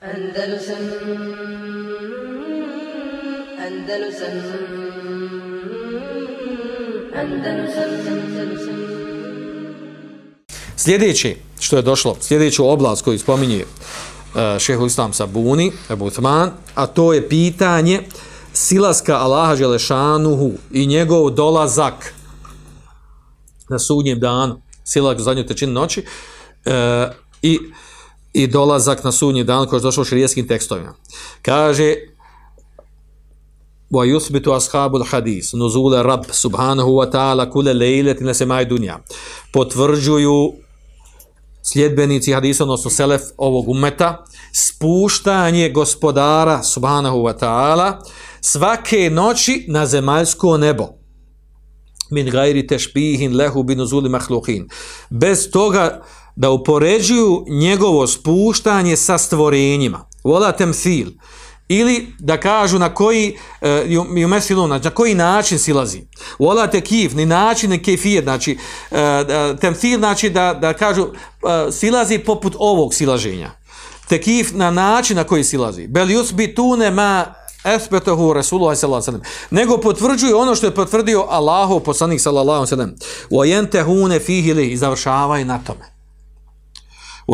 Andalusam Andalusam Andalusam Andalusam. Sljedeće što je došlo, sljedeću oblast koju spominje uh, šehu Islam Sabuni, Ebu Uthman, a to je pitanje silaska Allaha Želešanuhu i njegov dolazak na sudnjem danu, silak u zadnju trećinu noći uh, i, i dolazak na sudnji dan koji je došao u tekstovima. Kaže wa yuthbitu ashabul hadis nuzula rabb subhanahu wa ta'ala kule lejletin na semaj dunja potvrđuju sljedbenici hadisa, odnosno selef ovog umeta, spuštanje gospodara subhanahu wa ta'ala svake noći na zemaljsko nebo. Min gajri tešbihin lehu bin uzuli mahluhin. Bez toga da upoređuju njegovo spuštanje sa stvorenjima. Vola temthil. Ili da kažu na koji uh, na koji način silazi. Vola te kif, ni način, ni kefijet, znači uh, temthil znači da, da kažu uh, silazi poput ovog silaženja. Te kif na način na koji silazi. Bel yusbi tune ma esbetahu Rasulullah sallallahu alejhi. Nego potvrđuje ono što je potvrdio Allahu poslanik sallallahu alejhi ve sellem. Wa fihi li završavaju na tome.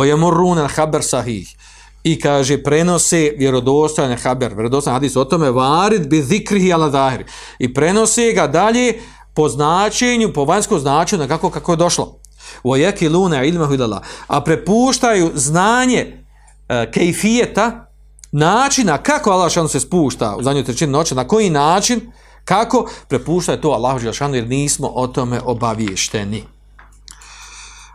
Yamurruna al-khabar sahih i kaže prenose vjerodostojan haber, vjerodostojan hadis o tome varid bi zikrihi ala zahiri i prenose ga dalje po značenju, po vanjskom značenju kako kako je došlo. O jeki luna ilmahu ilala. A prepuštaju znanje e, kejfijeta, načina kako Allah šanu se spušta u zadnjoj trećini noći, na koji način, kako prepuštaju to Allah šanu jer nismo o tome obavješteni.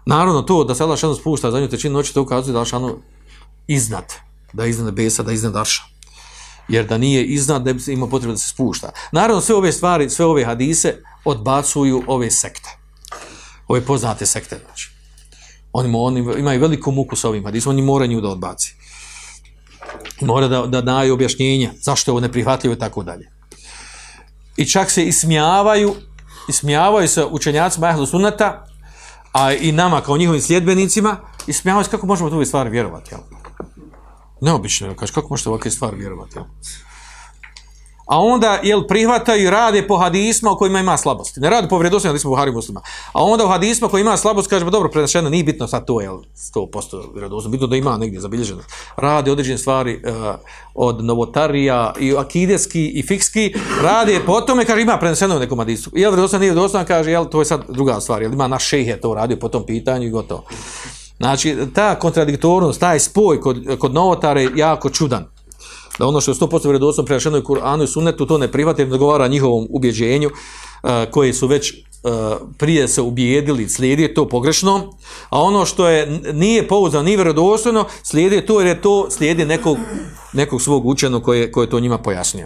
Naravno to da se Allah šanu spušta u zadnjoj trećini noći, to ukazuje da Allah šanu iznad, da je iznad nebesa, da je iznad arša. Jer da nije iznad, ne bi imao potrebu da se spušta. Naravno, sve ove stvari, sve ove hadise odbacuju ove sekte. Ove poznate sekte, znači. Oni, oni imaju veliku muku s ovim hadisom, oni moraju nju da odbaci. Mora da, da daju objašnjenje zašto je ovo neprihvatljivo i tako dalje. I čak se ismijavaju, ismijavaju se učenjacima Ahlu Sunnata, a i nama kao njihovim sljedbenicima, ismijavaju se kako možemo tu stvari vjerovati. Jel? Neobično, kaže, kako možete ovakve stvari vjerovati? Jel? A onda, jel, prihvataju i rade po hadisma u kojima ima slabosti. Ne rade po vredostima hadisma Buhari muslima. A onda u hadisma koji ima slabost, kaže, dobro, prenašeno, nije bitno sad to, jel, 100% vredostima, bitno da ima negdje zabilježeno. Rade određene stvari uh, od novotarija i akideski i fikski, rade po tome, kaže, ima prenašeno u nekom hadisu. Jel, vredostima nije vredostima, kaže, jel, to je sad druga stvar, jel, ima naš šejhe to radio po tom pitanju i gotovo. Znači, ta kontradiktornost, taj spoj kod, kod novotare jako čudan. Da ono što je 100% vredosno prešeno i Kur'anu i Sunnetu, to ne prihvati, ne dogovara njihovom ubjeđenju, uh, koje su već uh, prije se ubijedili, slijedi to pogrešno, a ono što je nije pouzdano, ni vredosno, slijedi to jer je to slijedi nekog, nekog svog učenog koje, koje to njima pojasnije.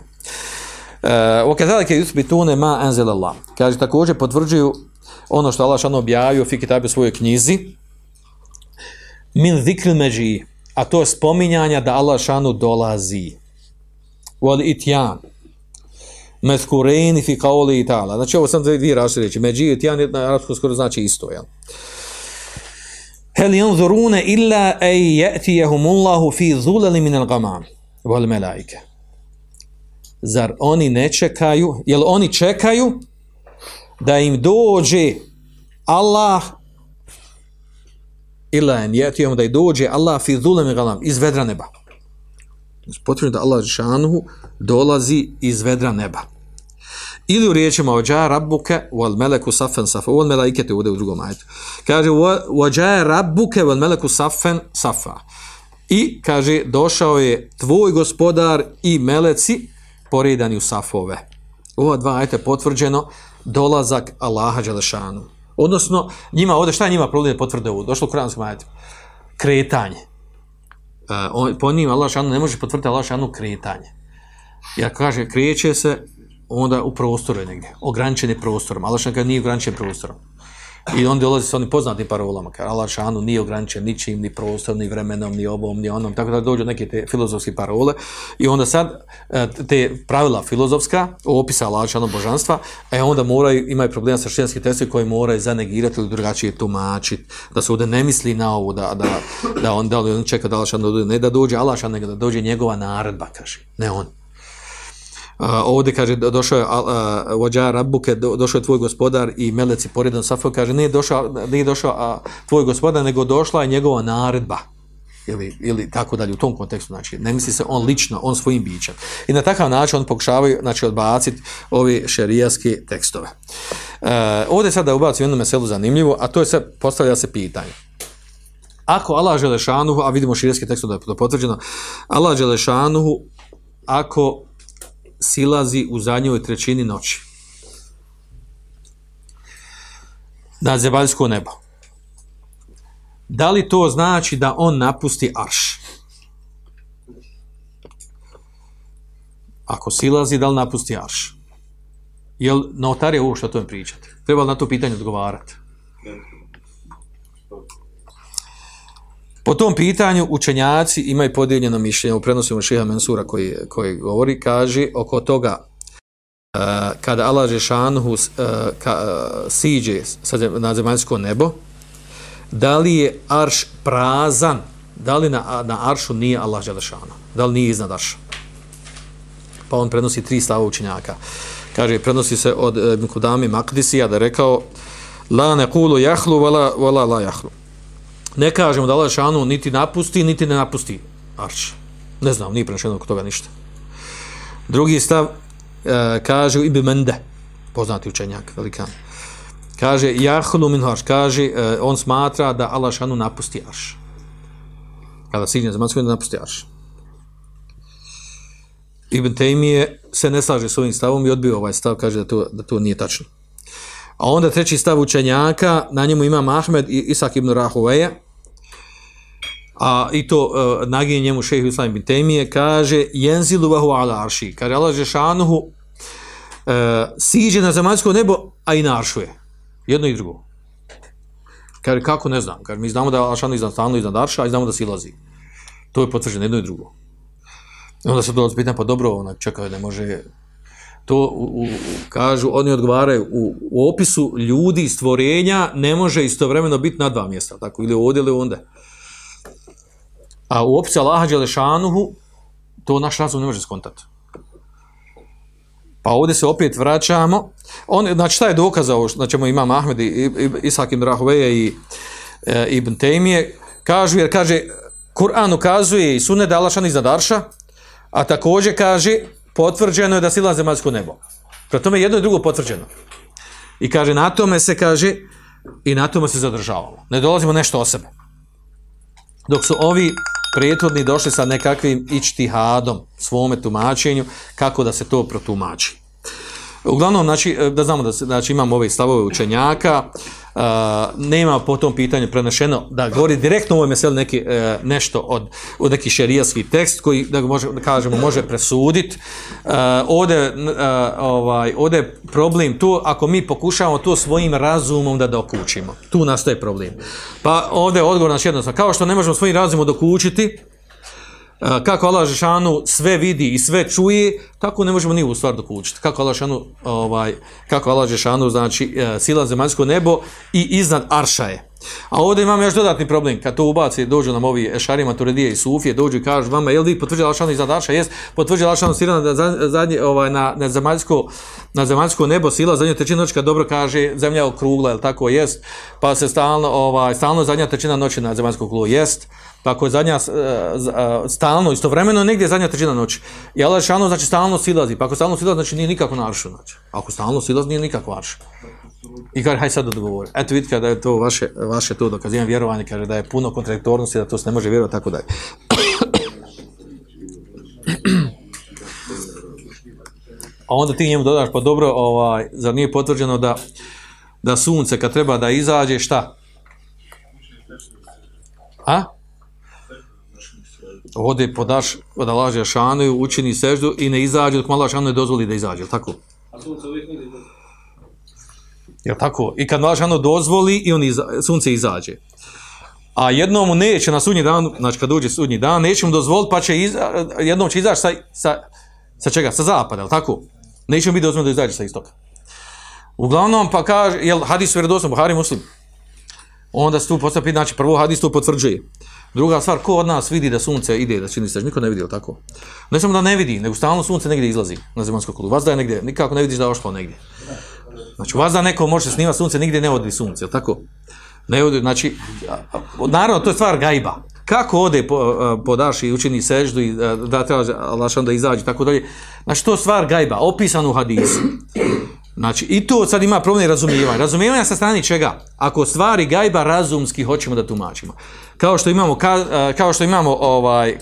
Uh, Okazalike yuthbitune ma anzal Allah. Kaže također potvrđuju ono što Allah šano objavio fi kitabe svojoj knjizi, min zikr međi, a to je spominjanja da Allah šanu dolazi. Wal itjan. Mezkureni fi kaoli i ta'ala. Znači ovo sam dvije, različite reći. Međi itjan na arabskom skoro znači isto, jel? Hel yanzuruna illa ay ya'tiyahumullahu fi zulali min al-ghamam wal malaika. Zar oni ne čekaju, jel oni čekaju da im dođe Allah ila en jetijom da i dođe Allah fi zulem galam iz vedra neba. Znači, potrebno da Allah šanuhu dolazi iz vedra neba. Ili u riječima ođa rabbuke wal meleku safen safa. Ovo melaikete ovdje u drugom ajetu. Kaže ođa rabbuke wal meleku safen safa. I kaže došao je tvoj gospodar i meleci poredani u safove. Ova dva ajte potvrđeno dolazak Allaha Đelešanu. Odnosno, njima ovdje, šta je njima problem da potvrde ovo? Došlo u kuranskom ajetu. Kretanje. Uh, po njim Allah šanu ne može potvrditi Allah šanu kretanje. Jer kaže, kreće se onda u prostoru je negdje. Ograničen je prostorom. Allah šanu nije ograničen prostorom. I on dolazi sa onim poznatim parolama, kaže Allah šanu nije ograničen ničim, ni prostorom, ni vremenom, ni ovom, ni onom, tako da dođu neke te filozofske parole i onda sad e, te pravila filozofska, opisa Allah šanu božanstva, e onda moraju, imaju problema sa šijanskim tekstom koji moraju zanegirati ili drugačije tumačiti, da se ovdje ne misli na ovo, da, da, da on, da on čeka da Allah šanu dođe, ne da dođe Allah šanu, nego da dođe njegova naredba, kaže, ne on. Uh, ovdje kaže do- došao je vođa Rabuke, do, došao je tvoj gospodar i meleci poredom Safo kaže nije došao, nije došao a, tvoj gospodar, nego došla je njegova naredba. Ili, ili tako dalje u tom kontekstu, znači ne misli se on lično, on svojim bićem. I na takav način on pokušavaju znači, odbaciti ove šerijaske tekstove. Uh, ovdje sad da ubacim jednu meselu zanimljivo, a to je sad, postavlja se pitanje. Ako Allah Želešanuhu, a vidimo širijski tekst da je potvrđeno, Allah Želešanuhu, ako silazi u zadnjoj trećini noći na zemaljsko nebo. Da li to znači da on napusti arš? Ako silazi, da li napusti arš? Jel notar je ovo što o tome pričati? Treba li na to pitanje odgovarati? Po tom pitanju učenjaci imaju podijeljeno mišljenje, u prenosima Šeha Mensura koji, koji govori, kaže oko toga uh, kada Allah Žešanhu uh, ka, uh, siđe na zemaljsko nebo, da li je arš prazan, da li na, na aršu nije Allah Želešanu, da li nije iznad arša. Pa on prenosi tri stava učenjaka. Kaže, prenosi se od Ibn Kudami Makdisija da je rekao La ne kulu jahlu, vala, vala la jahlu ne kažemo da Allah šanu niti napusti, niti ne napusti arš. Ne znam, nije prenešeno oko toga ništa. Drugi stav e, kaže Ibn Mende, poznati učenjak, velikan. Kaže, jahlu min arš, kaže, e, on smatra da Allah šanu napusti arš. Kada signe zemaljsko, da napusti arš. Ibn Tejmije se ne slaže s ovim stavom i odbio ovaj stav, kaže da to, da to nije tačno. A onda treći stav učenjaka, na njemu ima Ahmed i Isak ibn Rahuveja, a i to uh, naginje njemu šehi Islam ibn Temije, kaže jenzilu vahu ala arši, kaže Allah Žešanuhu uh, siđe na zemaljsko nebo, a i naršuje. Jedno i drugo. Kaže, kako ne znam, kaže, mi znamo da je Allah iznad stalno iznad arša, a i znamo da silazi. To je potvrđeno jedno i drugo. Onda se dolazi pitan, pa dobro, onak, čekaj, ne može, to u, u, kažu, oni odgovaraju u, u opisu ljudi stvorenja ne može istovremeno biti na dva mjesta, tako ili ovdje ili onda. A u opisu Allaha Đelešanuhu to naš razum ne može skontati. Pa ovdje se opet vraćamo. On, znači, šta je dokazao, znači, imam Ahmed i, Isak ibn Rahoveje i e, Ibn Tejmije, kažu, jer kaže, Kur'an ukazuje i sunne da Allah šan iznad arša, a također kaže, potvrđeno je da sila zemaljsko nebo. Prema tome jedno i drugo potvrđeno. I kaže, na tome se kaže, i na tome se zadržavamo. Ne dolazimo nešto o sebe. Dok su ovi prethodni došli sa nekakvim ičtihadom, svome tumačenju, kako da se to protumači. Uglavnom, znači, da znamo da znači, imamo ove stavove učenjaka, uh, nema po tom pitanju prenešeno da govori direktno u ovoj meseli neki, uh, nešto od, od neki šerijski tekst koji, da ga može, kažemo, može presuditi. Ovdje, ovaj, je problem tu, ako mi pokušavamo to svojim razumom da dokučimo. Tu nastaje problem. Pa ovdje je odgovor naš jednostavno. Kao što ne možemo svojim razumom dokučiti, kako Allah Žešanu sve vidi i sve čuje, tako ne možemo ni u stvar dokučiti. Kako Allah Žešanu, ovaj, kako Allah Žešanu, znači, sila zemaljsko nebo i iznad Arša je. A ovdje imamo još dodatni problem, kad to ubaci, dođu nam ovi Ešarima, Turedije i Sufije, dođu i kažu vama, jel vi potvrđali Allah Žešanu iznad Arša? Jes, potvrđali Allah Žešanu sila na, zadnje, ovaj, na, na, zemaljsko, na zemaljsko nebo, sila zadnja trećina noći, dobro kaže, zemlja je okrugla, jel tako jest, pa se stalno, ovaj, stalno zadnja trećina noći na zemaljskom kulu jest, pa ako je zadnja stalno, istovremeno negdje je zadnja trećina noći. I Allah znači stalno silazi, pa ako stalno silazi, znači nije nikako naršu znači. Ako stalno silazi, nije nikako arš. I kaže, haj sad odgovori. Eto vidite kada je to vaše, vaše to dokazivanje vjerovanje, kaže da je puno kontradiktornosti, da to se ne može vjerovati, tako dalje. A onda ti njemu dodaš, pa dobro, ovaj, zar nije potvrđeno da, da sunce kad treba da izađe, šta? A? ode podaš da laže šanu, učini seždu i ne izađe dok mala šanu ne dozvoli da izađe, tako? A sunce uvijek nije Jel tako? I kad Lažano dozvoli i on iza, sunce izađe. A jednom mu neće na sudnji dan, znači kad uđe sudnji dan, neće mu dozvoliti pa će iza, jednom će izaći sa, sa, sa čega? Sa zapada, jel tako? Neće mu biti dozvoljeno da izađe sa istoka. Uglavnom pa kaže, jel hadis vjerodostojno Buhari Muslim. Onda se tu postavlja, znači prvo hadis to potvrđuje. Druga stvar, ko od nas vidi da sunce ide, da čini se, niko ne vidi, jel tako? Ne samo da ne vidi, nego stalno sunce negdje izlazi na zemaljsku kuglu. Vas da je negdje, nikako ne vidiš da je ošlo negdje. Znači, vas da neko može snimati sunce, nigdje ne odi sunce, jel tako? Ne ode, znači, naravno, to je stvar gajba. Kako ode po, a, po daši i učini seždu i a, da Allah da izađe, tako dalje. Znači, to je stvar gajba, opisano u hadisu. Znači, i to sad ima problem razumijevanja. Razumijevanja sa strane čega? Ako stvari gajba razumski hoćemo da tumačimo. Kao što imamo, ka, a, kao što imamo ovaj,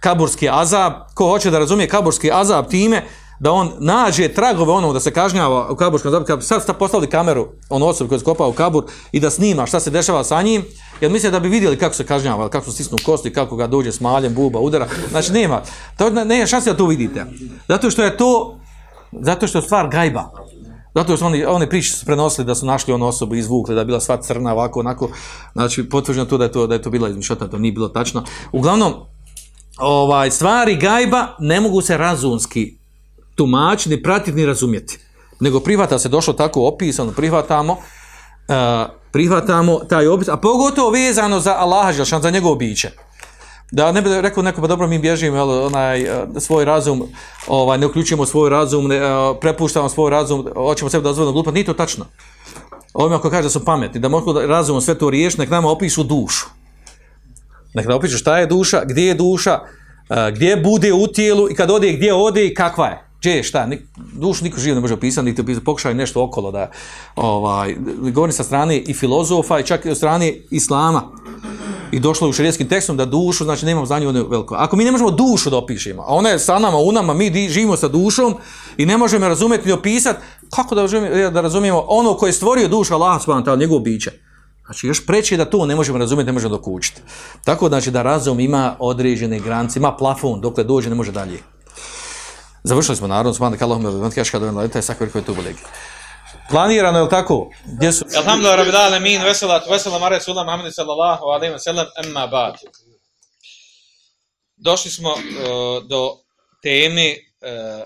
kaburski azab, ko hoće da razumije kaburski azab time, da on nađe tragove onog da se kažnjava u kaburskom bi sad sta postavili kameru, on osobi koji je skopao u kabur i da snima šta se dešava sa njim, jer misle da bi vidjeli kako se kažnjava, kako stisnu kosti, kako ga dođe s maljem, buba, udara. Znači nema, to ne, šanse da to vidite. Zato što je to, zato što je stvar gajba. Zato što oni, one priče su prenosili da su našli onu osobu, izvukli, da je bila sva crna, ovako, onako. Znači, potvrđeno to da je to, da je to bila izmišljota, to nije bilo tačno. Uglavnom, ovaj, stvari gajba ne mogu se razumski tumačiti, ni pratiti, ni razumjeti. Nego prihvata se došlo tako opisano, prihvatamo, uh, prihvatamo taj opis, a pogotovo vezano za Allaha Želšan, za njegovo biće. Da ne bi rekao neko, pa dobro, mi bježimo, jel, onaj, eh, svoj razum, ovaj, ne uključujemo svoj razum, ne, eh, prepuštamo svoj razum, hoćemo sebe dozvoljeno glupat, nije to tačno. Ovim ako kaže da su pametni, da da razumom sve to riješiti, nek nama opišu dušu. Nek nam opišu šta je duša, gdje je duša, gdje bude u tijelu i kad ode, gdje ode i kakva je. Gdje je šta? Nik, dušu niko živ ne može opisati, niti opisati, pokušaj nešto okolo da, ovaj, govorim sa strane i filozofa i čak i od strane islama i došlo je u šerijskim tekstom da dušu, znači nemamo za nju veliko. Ako mi ne možemo dušu da opišemo, a ona je sa nama, u nama, mi živimo sa dušom i ne možemo je razumjeti ni opisati, kako da, razumijemo, da razumijemo ono koje je stvorio duša Allah subhanahu wa ta'ala, njegovo biće. Znači još preće da to ne možemo razumjeti, ne možemo dokučiti. Tako znači da razum ima određene granice, ima plafon, dokle dođe ne može dalje. Završili smo naravno, Allahumma wa bihamdika ashhadu an la ilaha illa anta astaghfiruka wa atubu ilaik. Planirano je li tako? Gdje su? Alhamdulillah rabbil alamin veselat veselam ala rasulullah Muhammed sallallahu alejhi ve sellem amma ba'd. Došli smo uh, do teme uh,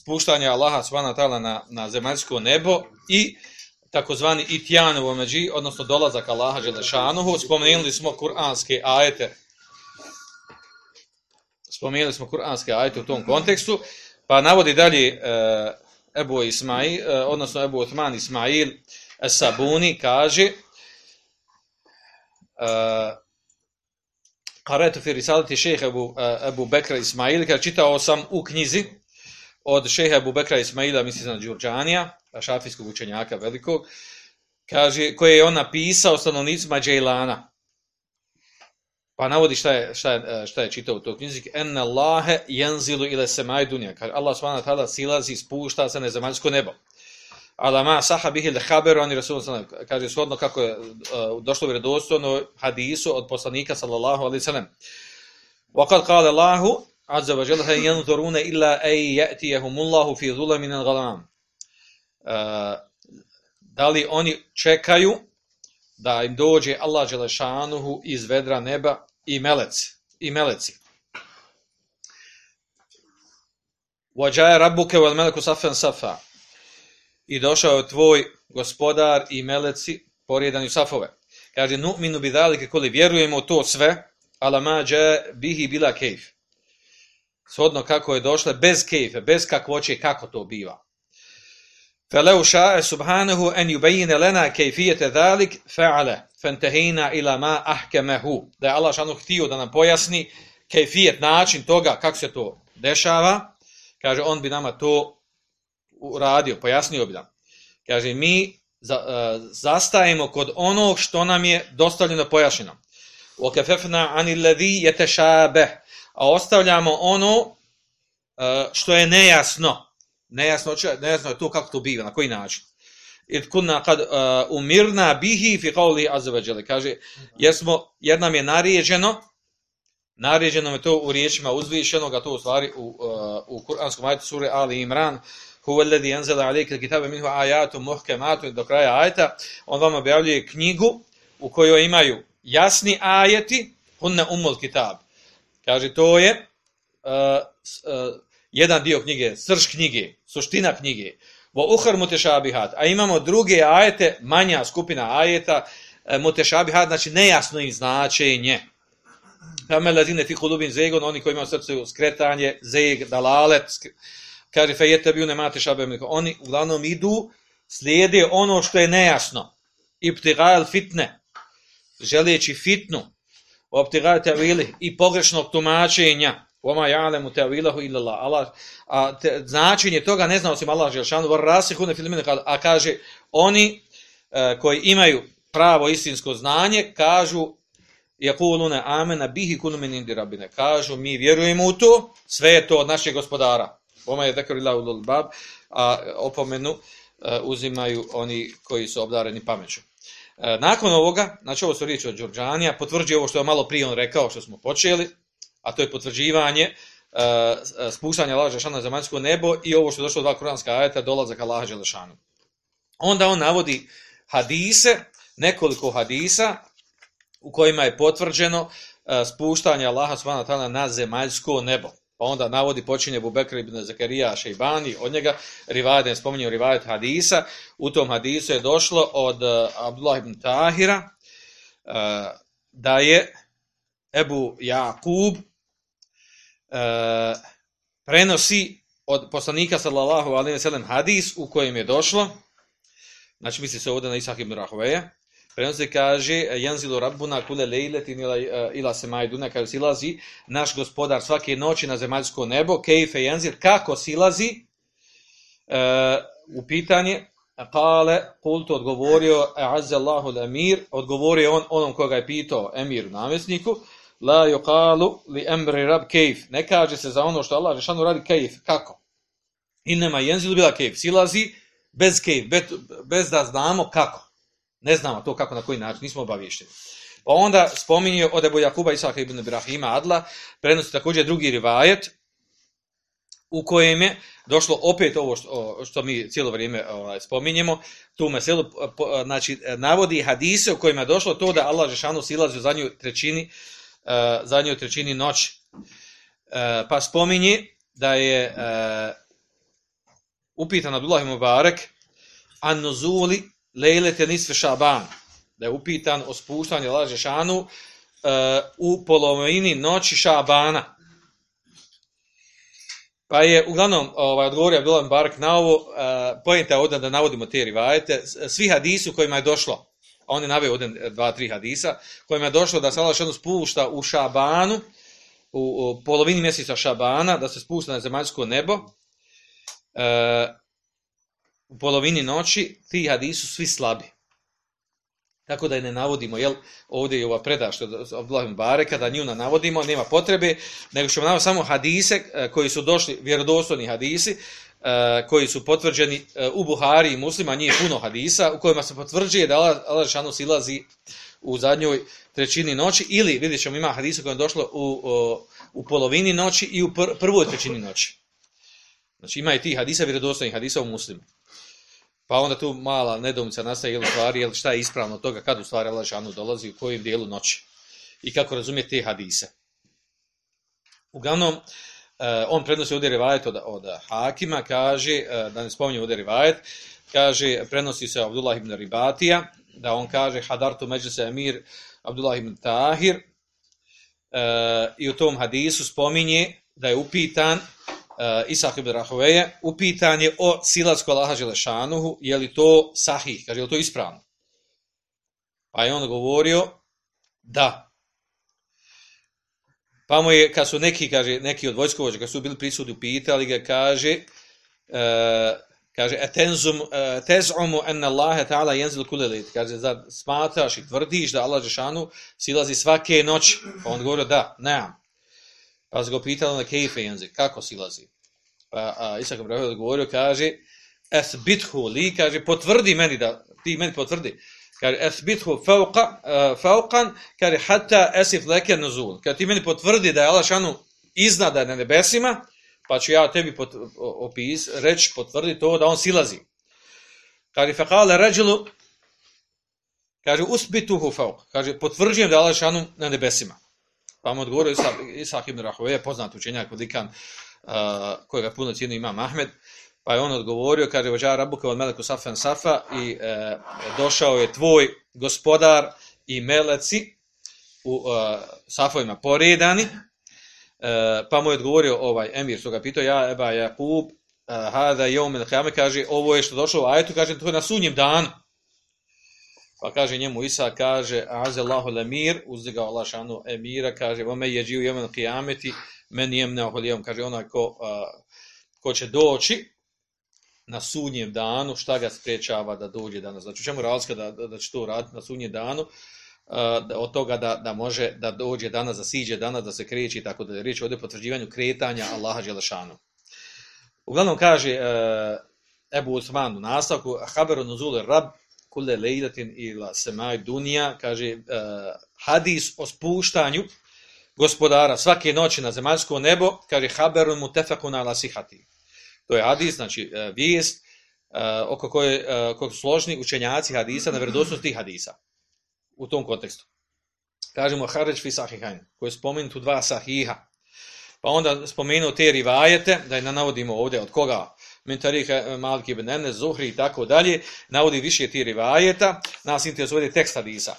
spuštanja Allaha subhanahu wa ta'ala na, na zemaljsko nebo i takozvani itjanovo međi, odnosno dolazak Allaha Đelešanuhu. Spomenuli smo kuranske ajete spomenuli smo kuranske ajete u tom kontekstu, pa navodi dalje uh, Ebu Ismail, uh, odnosno Ebu Othman Ismail Sabuni kaže Karetu fi risalati šeha Ebu, Ebu Bekra Ismail, kaže čitao sam u knjizi od šeha Ebu Bekra Ismaila, misli na Đurđanija, šafijskog učenjaka velikog, kaže, koje je on napisao stanovnicima Džejlana. Pa navodi šta je, šta je, šta je čitao u toj knjizi. En Allahe jenzilu ile semaj dunja. Kaže, Allah subhanahu ta'ala silazi, spušta se na zemaljsko nebo. Ala ma saha bihi le haberu, ani Rasul sallam. Kaže, shodno kako je uh, došlo vjerodostojno hadisu od poslanika sallallahu alaihi sallam. Wa kad kale Allahu, azza wa jalla, yanzuruna illa ay ya'tiyahumullahu fi dhulamin al-ghalam. Uh, da li oni čekaju da im dođe Allah Đelešanuhu iz vedra neba i meleci. I meleci. Wajaje rabbuke wal meleku safen safa. I došao je tvoj gospodar i meleci porijedani u safove. Kaže, nu'minu bi dalike koli vjerujemo to sve, ala ma dže bihi bila kejf. Shodno kako je došle, bez kejfe, bez kakvoće, kako to biva. فلو شاء سبحانه أن يبين لنا كيفية ذلك فعل فانتهينا إلى ما أحكمه da je Allah šanu htio da nam pojasni kejfijet, način toga kako se to dešava, kaže on bi nama to uradio, pojasnio bi nam. Kaže mi za, uh, zastajemo kod onog što nam je dostavljeno pojašnjeno. وَكَفَفْنَا عَنِ الَّذِي يَتَشَابَهِ A ostavljamo ono uh, što je nejasno nejasno, nejasno je to kako to biva, na koji način. Id kunna kad uh, umirna bihi fi qawli azza kaže jer smo jer nam je naređeno naređeno je to u riječima uzvišenog a to u stvari u uh, u kuranskom ajetu sure Ali Imran huwa alladhi anzala alayka alkitaba minhu ayatun muhkamatun do kraja ajeta, on vam objavljuje knjigu u kojoj imaju jasni ajeti, hunna umul kitab. Kaže, to je uh, uh, jedan dio knjige, srž knjige, suština knjige. Vo uhar mutešabihat. A imamo druge ajete, manja skupina ajeta, uh, mutešabihat, znači nejasno im značenje. Fame lazine fi kulubin zegon, oni koji imaju u srcu skretanje, zeg, dalalet, kaže fejete bi ne mate šabe Oni uglavnom idu, slijede ono što je nejasno. Ibtigal fitne, želeći fitnu, optigal tevili i pogrešnog tumačenja. Oma ja'lemu tevilahu illa Allah. A te, značenje toga ne zna osim Allah dželešanu, var rasihune fil mine, a kaže oni e, koji imaju pravo istinsko znanje kažu Jakulune amena bihi kunu min indi rabbine. Kažu, mi vjerujemo u to, sve je to od našeg gospodara. Oma je ulul bab, a opomenu uh, uzimaju oni koji su obdareni pameću. Uh, nakon ovoga, znači ovo su riječi od Đurđanija, potvrđuje ovo što je malo prije on rekao, što smo počeli, a to je potvrđivanje uh, spuštanja Allaha Želešanu na zemaljsko nebo i ovo što je došlo dva kuranska ajeta, dolazak Allaha Želešanu. Onda on navodi hadise, nekoliko hadisa, u kojima je potvrđeno uh, spuštanje Allaha subhanahu na zemaljsko nebo. Pa onda navodi počinje Bubekr ibn Zakarija Šejbani, od njega rivajet, spominju rivajet hadisa, u tom hadisu je došlo od uh, Abdullah ibn Tahira da je Ebu Jakub prenosi od poslanika sallallahu alejhi ve sellem hadis u kojem je došlo znači misli se ovdje na Isak ibn Rahoveja Prenosi kaže, Janzilu Rabbuna kule lejletin ila, ila se majduna, kada silazi naš gospodar svake noći na zemaljsko nebo, kejfe Janzil, kako silazi, e, u pitanje, Kale, kultu odgovorio, Azzallahu l-emir, odgovorio on onom koga je pitao emir namjesniku, la yuqalu li emri rab kejf, ne kaže se za ono što Allah Žešanu radi kejf, kako? I nema jenzilu bila kejf, silazi bez kejf, bez, bez da znamo kako. Ne znamo to kako, na koji način, nismo obavješteni. Pa onda spominje od Ebu Jakuba Isaka ibn Ibrahima Adla, prenosi također drugi rivajet, u kojem je došlo opet ovo što, što mi cijelo vrijeme ovaj, spominjemo, tu meselu, znači, navodi hadise u kojima je došlo to da Allah Žešanu silazi u zadnjoj trećini, zadnjoj trećini noći. Uh, pa spominje da je uh, upitan Abdullah Mubarek an nuzuli lejlete nisve šaban, da je upitan o spuštanju laže šanu u polovini noći šabana. Pa je uglavnom ovaj, odgovorio Abdullah Barak na ovo, pojenta ovdje da navodimo te rivajete, svi hadisu kojima je došlo, a on je naveo ovdje dva, tri hadisa, kojima je došlo da se Allah spušta u šabanu, u, polovini mjeseca šabana, da se spušta na zemaljsko nebo, uh, u polovini noći, ti hadisu svi slabi. Tako da je ne navodimo, jel, ovdje je ova predašta od Abdullah Bareka, da nju ne navodimo, nema potrebe, nego ćemo navoditi samo hadise e, koji su došli, vjerodostojni hadisi, e, koji su potvrđeni e, u Buhari i muslima, nije puno hadisa, u kojima se potvrđuje da Allah silazi u zadnjoj trećini noći, ili vidjet ćemo ima hadisa koja je došlo u, u, polovini noći i u pr prvoj trećini noći. Znači ima i ti hadisa, vjerodostojnih hadisa u muslimu. Pa onda tu mala nedomica nastaje ili stvari, jel šta je ispravno toga, kad u stvari Allah dolazi, u kojem dijelu noći. I kako razumije te hadise. Uglavnom, on prenosi ovdje rivajet od, od Hakima, kaže, da ne spominje ovdje rivajet, kaže, prenosi se Abdullah ibn Ribatija, da on kaže, hadartu među se emir Abdullah ibn Tahir, i u tom hadisu spominje da je upitan Isak ibn Rahoveje, upitan je o silasku Allaha Želešanuhu, je li to sahih, kaže, je li to ispravno? Pa je on govorio da. Pa mu je, kad su neki, kaže, neki od vojskovođa, kad su bili prisudi, upitali ga, kaže, uh, kaže, etenzum, uh, tezumu enna Allahe ta'ala jenzil kulelit, kaže, zar smatraš i tvrdiš da Allah Žešanu silazi svake noći? Pa on govorio, da, nemam. Pa se ga pitalo na kejfe jenzik, kako silazi? Pa a, Isak Ibrahim odgovorio, kaže, es bithu li, kaže, potvrdi meni da, ti meni potvrdi, kaže, es bithu fauqa, uh, fauqan, kaže, hatta esif leke nuzul. Kaže, ti meni potvrdi da je Allah šanu iznada na nebesima, pa ću ja tebi pot, opis, reći, potvrdi to da on silazi. Kaže, fekale ređelu, kaže, usbituhu fauk, kaže, potvrđujem da je Allah na nebesima. Pa mu odgovorio Isa, Isak ibn Rahove, poznat učenjak velikan, uh, kojega puno cijeni imam Ahmed, pa je on odgovorio, kaže, vođa rabuka od meleku safen safa i e, došao je tvoj gospodar i meleci u e, safovima poredani, E, pa mu je odgovorio ovaj emir, što ga pitao, ja, eba Jakub, uh, hada jeum il qiyame, kaže, ovo je što došlo u ajetu, kaže, to je na sunjem danu. Pa kaže njemu Isa, kaže, azellahu lemir, uzdigao Allah emira, kaže, vome je živ jeum il qiyameti, men jem neoholijom, kaže, onaj ko, uh, ko će doći na sudnjem danu, šta ga spriječava da dođe danas. Znači, u čemu razlika da, da, da će to raditi na sudnjem danu? Uh, od toga da, da može da dođe danas, da siđe danas, da se kreće i tako da je riječ ovdje o potvrđivanju kretanja Allaha Đelešanu. Uglavnom kaže uh, Ebu Usman u nastavku, Haberu nuzule rab kule lejlatin ila semaj dunija, kaže uh, hadis o spuštanju gospodara svake noći na zemaljsko nebo, kaže Haberun mutefakun ala sihati. To je hadis, znači uh, vijest uh, oko koje, uh, koje su složni učenjaci hadisa na vjerodostojnost tih hadisa u tom kontekstu. Kažemo Haređ fi sahihajn, koji je spomenut u dva sahiha. Pa onda spomenuo te rivajete, da je navodimo ovdje od koga, min tarika Malik ibn Enes, Zuhri i tako dalje, navodi više ti rivajeta, nas interesuje tekst hadisa.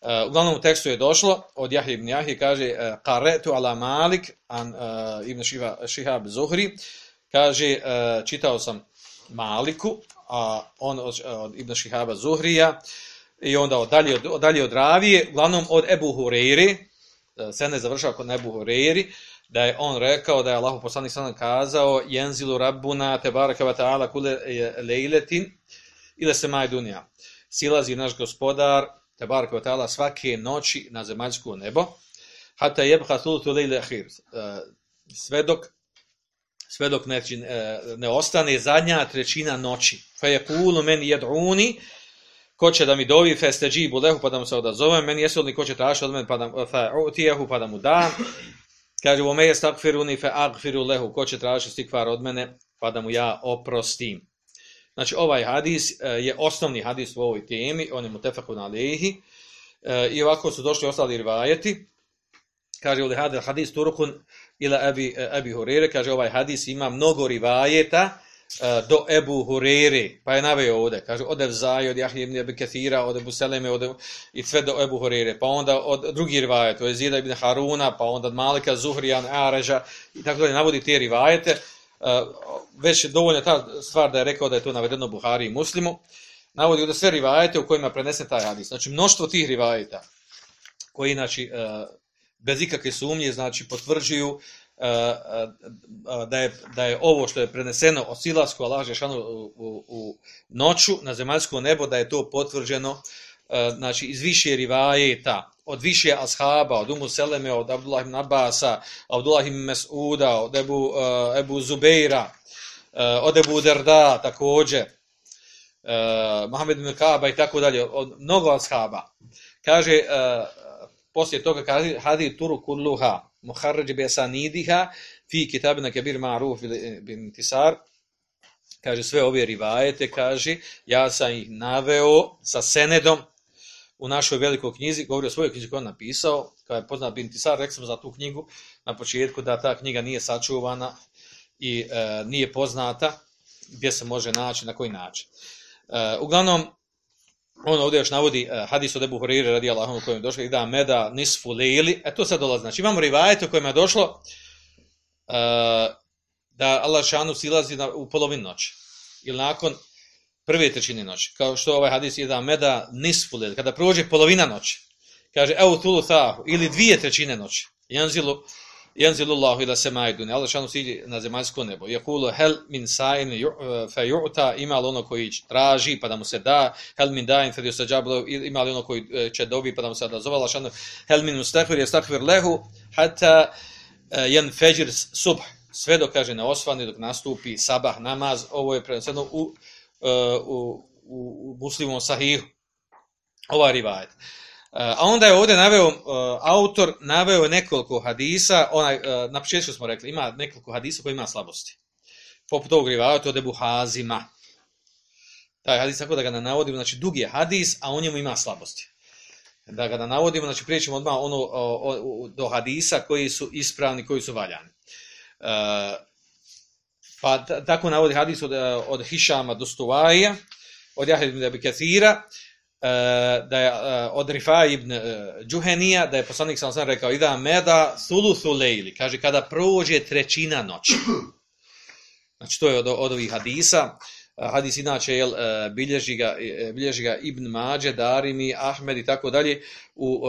Uh, uglavnom u tekstu je došlo od Jahje ibn Jahje, kaže Qaretu ala Malik an uh, ibn Šiha, Šihab Zuhri, kaže uh, čitao sam Maliku, a on od, ibn Šihaba Zuhrija, i onda od dalje, od, dalje od Ravije, uglavnom od Ebu Hureyri, se ne završava kod Ebu Hureyri, da je on rekao da je Allah poslanik sallam kazao jenzilu rabbuna te baraka wa ta'ala kule lejletin ile se maj dunja. Silazi naš gospodar te baraka wa ta'ala svake noći na zemaljsko nebo hata jebha thultu lejle ahir. Sve dok sve dok ne, ne ostane zadnja trećina noći. Fa yakulu men yad'uni ko će da mi dovi feste džibu lehu pa da mu se odazovem, meni jesu li ko će tražiti od mene pa da, fa utijehu pa da mu dam. Kaže, u me je stakfiruni fe agfiru lehu, ko će tražiti stikvar od mene pa da mu ja oprostim. Znači, ovaj hadis je osnovni hadis u ovoj temi, on je mutefakun alehi, i ovako su došli ostali rivajeti. Kaže, u hadis turukun ila Ebi, Ebi Hurere, kaže, ovaj hadis ima mnogo rivajeta, do Ebu Hurere, pa je naveo ovdje, kaže, od Evzaje, od Jahije ibn Ebi Kathira, od Ebu Seleme, od, i sve do Ebu Hurere, pa onda od drugi rivajet, od Zida ibn Haruna, pa onda od Malika, Zuhrijan, Areža, i tako dalje, navodi te rivajete, već je dovoljno ta stvar da je rekao da je to navedeno Buhari i Muslimu, navodi ovdje sve rivajete u kojima prenese taj hadis, znači mnoštvo tih rivajeta, koji, znači, bez ikakve sumnje, znači, potvrđuju da je, da je ovo što je preneseno od silasku Allah Žešanu u, u, noću na zemaljsko nebo, da je to potvrđeno znači, iz više rivajeta, od više ashaba, od Umu Seleme, od Abdullah ibn Abasa, Abdullah ibn Mes'uda, od Ebu, Ebu Zubeira, od Ebu Derda također, Mohamed ibn Kaaba i tako dalje, od mnogo ashaba. Kaže, poslije toga kaže, hadi turu kulluha, muharrađ bi asanidiha fi kitabina kabir ma'ruf bin tisar. Kaže sve ove rivajete kaže ja sam ih naveo sa senedom u našoj velikoj knjizi. Govori o svojoj knjizi koju on napisao kada je poznat bin tisar rekao sam za tu knjigu na početku da ta knjiga nije sačuvana i e, nije poznata gdje se može naći na koji način. E, uglavnom on ovdje još navodi uh, hadis od Ebu Hurire radi Allahom u kojem je došlo da meda nisfu lejli, e to sad dolazi. Znači imamo rivajet u kojem je došlo uh, da Allah šanu silazi u polovin noći. Ili nakon prve trećine noći. Kao što ovaj hadis je da meda nisfu lejli, kada prođe polovina noći. Kaže, evo tulu thahu, ili dvije trećine noći. Janzilu, Janzilullahu ila semaj dunja. Allah šanu siđe na zemaljsko nebo. Jakulu hel min sajn fe ju'ta, ima li ono koji traži pa da mu se da, hel min dain fe džablo, ima li ono koji će dobi pa da mu se da zove Allah šanu, hel min ustakvir je stakvir lehu, hata jen feđir subh, sve dok kaže na osvani, dok nastupi sabah namaz, ovo je prenoseno u, u, u, u muslimom sahihu, ovaj rivajet. A onda je ovdje naveo, uh, autor naveo nekoliko hadisa, onaj, uh, na početku smo rekli, ima nekoliko hadisa koji ima slabosti. Poput ovog rivajata od Ebu Hazima. Taj hadis, tako da ga ne navodimo, znači dug je hadis, a u njemu ima slabosti. Da ga ne navodimo, znači prijećemo odmah ono, o, o, do hadisa koji su ispravni, koji su valjani. Uh, pa tako navodi hadis od, od Hišama do Stuvaja, od Jahid ibn Abi Kathira, da je od Rifa ibn Džuhenija, da je poslanik sam sam rekao, ida meda thuluthu lejli, kaže kada prođe trećina noći. Znači to je od, od ovih hadisa. Hadis inače jel, bilježi, ga, bilježi ga Ibn Mađe, Darimi, Ahmed i tako dalje u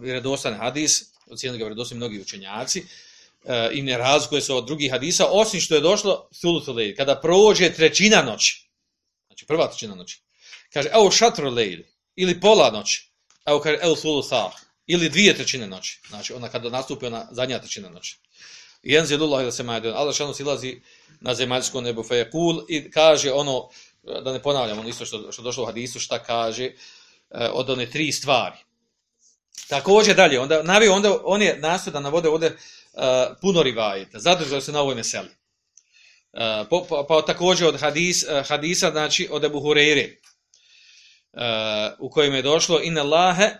vjerodostan hadis, ocijenili ga vjerodostan mnogi učenjaci, i ne razlikuje se od drugih hadisa, osim što je došlo thuluthu lejli, kada prođe trećina noći. Znači prva trećina noći. Kaže, evo šatru lejli, ili pola noći. Evo kaže, evo thulu thah, ili dvije trećine noći. Znači, ona kada nastupi ona zadnja trećina noći. Jenzi lullah ili se majdun. Allah šanu silazi na zemaljsko nebo fejekul i kaže ono, da ne ponavljam, ono isto što, što došlo u hadisu, šta kaže od one tri stvari. Također dalje, onda, navio, onda on je nastao da navode ovdje uh, puno rivajeta, zadržao se na ovoj meseli. Uh, pa, pa, pa također od hadis, uh, hadisa, znači od Ebu Hureyre, u kojem je došlo in Allahe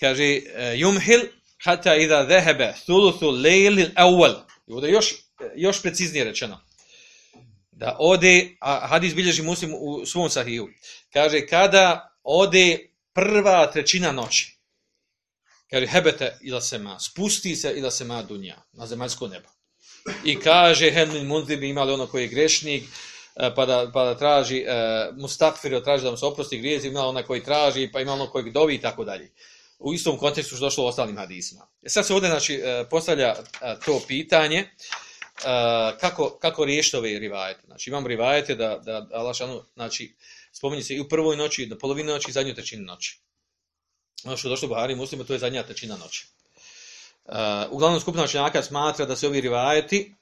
kaže uh, yumhil hatta idha dhahaba thuluthu layl al-awwal ovdje još još preciznije rečeno. Da ode a hadis bilježi muslim u svom sahihu kaže kada ode prva trećina noći kaže hebete ila sema spusti se ila sema dunja na zemaljsko nebo i kaže Henmin Munzir bi imali ono koji je grešnik pa da, pa da traži uh, mustakfir, traži da mu se oprosti grijezi, ima onaj koji traži, pa ima ono koji dovi i tako dalje. U istom kontekstu što došlo u ostalim hadisima. E sad se ovdje znači, postavlja to pitanje kako, kako riješiti ove rivajete. Znači imam rivajete da, da Allah znači, spominje se i u prvoj noći, na polovini noći i zadnjoj trećini noći. Ono što došlo Buhari muslima, to je zadnja trećina noći. Uh, uglavnom skupina učenjaka smatra da se ovi rivajeti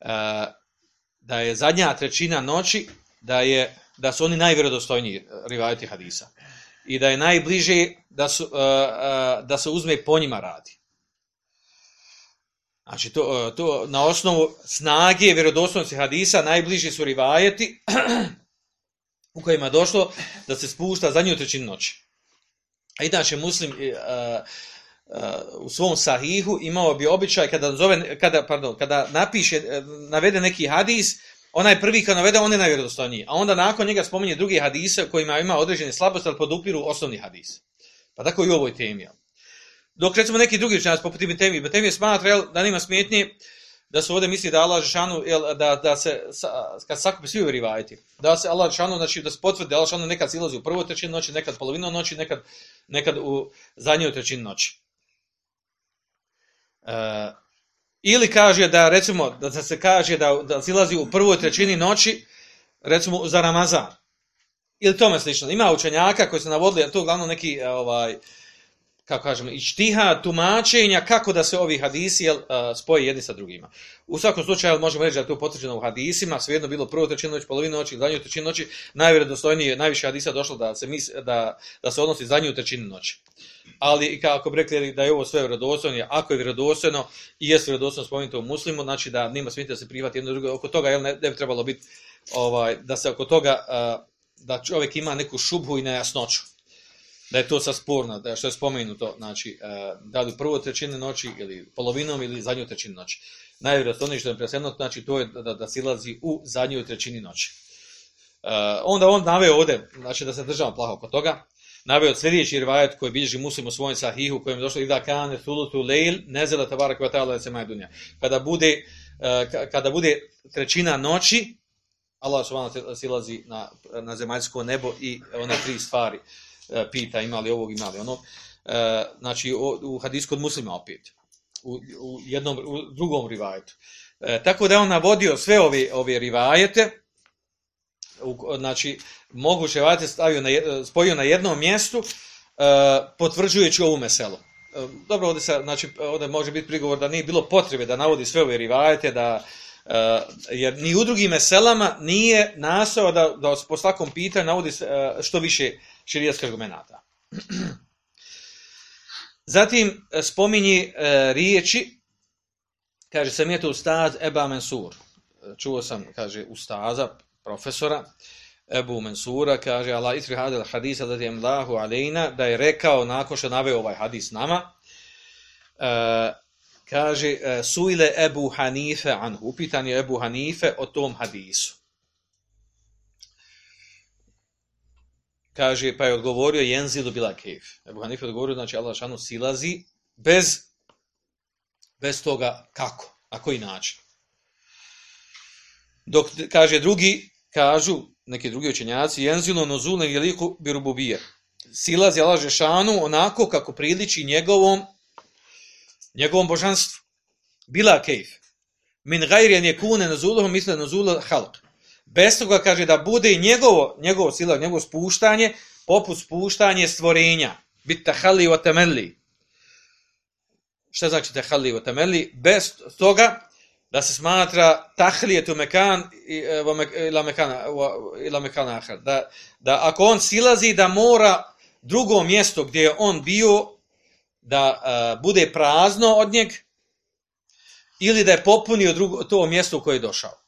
uh, da je zadnja trećina noći, da je da su oni najvjerodostojniji rivajeti hadisa. I da je najbliže da, su, uh, uh, da se uzme po njima radi. Znači, to, to na osnovu snage vjerodostojnosti hadisa najbliži su rivajeti u kojima je došlo da se spušta zadnju trećinu noći. A inače, muslim u svom sahihu imao bi običaj kada, zove, kada, pardon, kada napiše, navede neki hadis, onaj prvi kad navede, on je najvjerodostojniji. A onda nakon njega spominje drugi hadise kojima ima određene slabosti, ali podupiru osnovni hadis. Pa tako i u ovoj temi. Dok recimo neki drugi učenjaci poput Ibn Temi, Ibn Temi smatra jel, da nima smetnje da se ovdje misli da Allah Žešanu, jel, da, da se, kad sakupi svi rivajeti, da se Allah Žešanu, znači da se potvrdi Allah Žešanu nekad silazi u prvoj trećini noći, nekad polovinu noći, nekad, nekad u zadnjoj trećini noći. Uh, ili kaže da recimo da se kaže da da silazi u prvoj trećini noći recimo za Ramazan. Ili tome slično. Ima učenjaka koji su navodili to uglavnom neki ovaj kako kažemo ičtiha tumačenja kako da se ovi hadisi jel, spoje jedni sa drugima. U svakom slučaju možemo reći da je to potvrđeno u hadisima, svejedno bilo prvo trećinu noći, polovinu noći, zadnju trećinu noći, najvjerodostojnije, najviše hadisa došlo da se mis, da, da se odnosi zadnju trećinu noći ali kako bi rekli da je ovo sve vjerodostojno, ako je vjerodostojno i jeste vjerodostojno spomenuto u muslimu, znači da nima smijete da se prihvati jedno drugo, oko toga jel, ne, ne bi trebalo biti ovaj, da se oko toga, da čovjek ima neku šubhu i nejasnoću. Da je to sa sporno, da što je spomenuto, znači, da li prvo trećine noći ili polovinom ili zadnju trećinu noći. Najvjerojatnije što je presjedno, znači to je da, da silazi u zadnjoj trećini noći. Uh, onda on naveo ovdje, znači da se držamo plaho oko toga, naveo sljedeći rivajet koji bilježi muslim u svojom sahihu kojem je došlo i da kane thulutu lejl nezela tabarak wa ta'ala se dunja. Kada bude, uh, kada bude trećina noći, Allah subhanahu silazi na, na zemaljsko nebo i one tri stvari uh, pita imali ovog, imali ono. Uh, znači u, hadisku od muslima opet. U, u, jednom, u drugom rivajetu. Uh, tako da on navodio sve ove, ove rivajete, u, znači moguće vate stavio na, spojio na jednom mjestu, potvrđujući ovu meselu. Dobro, ovdje, se, znači, ovdje može biti prigovor da nije bilo potrebe da navodi sve ove rivajete, da, uh, jer ni u drugim meselama nije nastao da, da po svakom pitanju navodi što više širijatskih argumenata. Zatim e, spominji e, riječi, kaže sam je to ustaz Eba Mensur. E, Čuo sam, kaže, ustaza, profesora, Ebu Mensura, kaže, Allah itri hadel hadisa da je mlahu alejna, da je rekao, nakon što naveo ovaj hadis nama, e, kaže, e, suile Ebu Hanife anhu, upitan je Ebu Hanife o tom hadisu. Kaže, pa je odgovorio Jenzilu bila kejf. Ebu Hanife je odgovorio, znači Allah šanu silazi bez, bez toga kako, na koji način. Dok, kaže, drugi kažu, neki drugi učenjaci, Jenzilu nozulne jeliku birububije. Silazi Allah Žešanu onako kako priliči njegovom njegovom božanstvu. Bila kejf. Min gajrijan je kune nazuluhom misle nazula halk. Bez toga kaže da bude i njegovo, njegovo sila, njegovo spuštanje, poput spuštanje stvorenja. Bit tahali o temelli. Šta znači tahali o temelli? Bez toga da se smatra tahlijetu mekan e, ila mekana, ila mekana ahar. Da, da ako on silazi da mora drugo mjesto gdje je on bio da uh, bude prazno od njeg ili da je popunio drugo, to mjesto u koje je došao.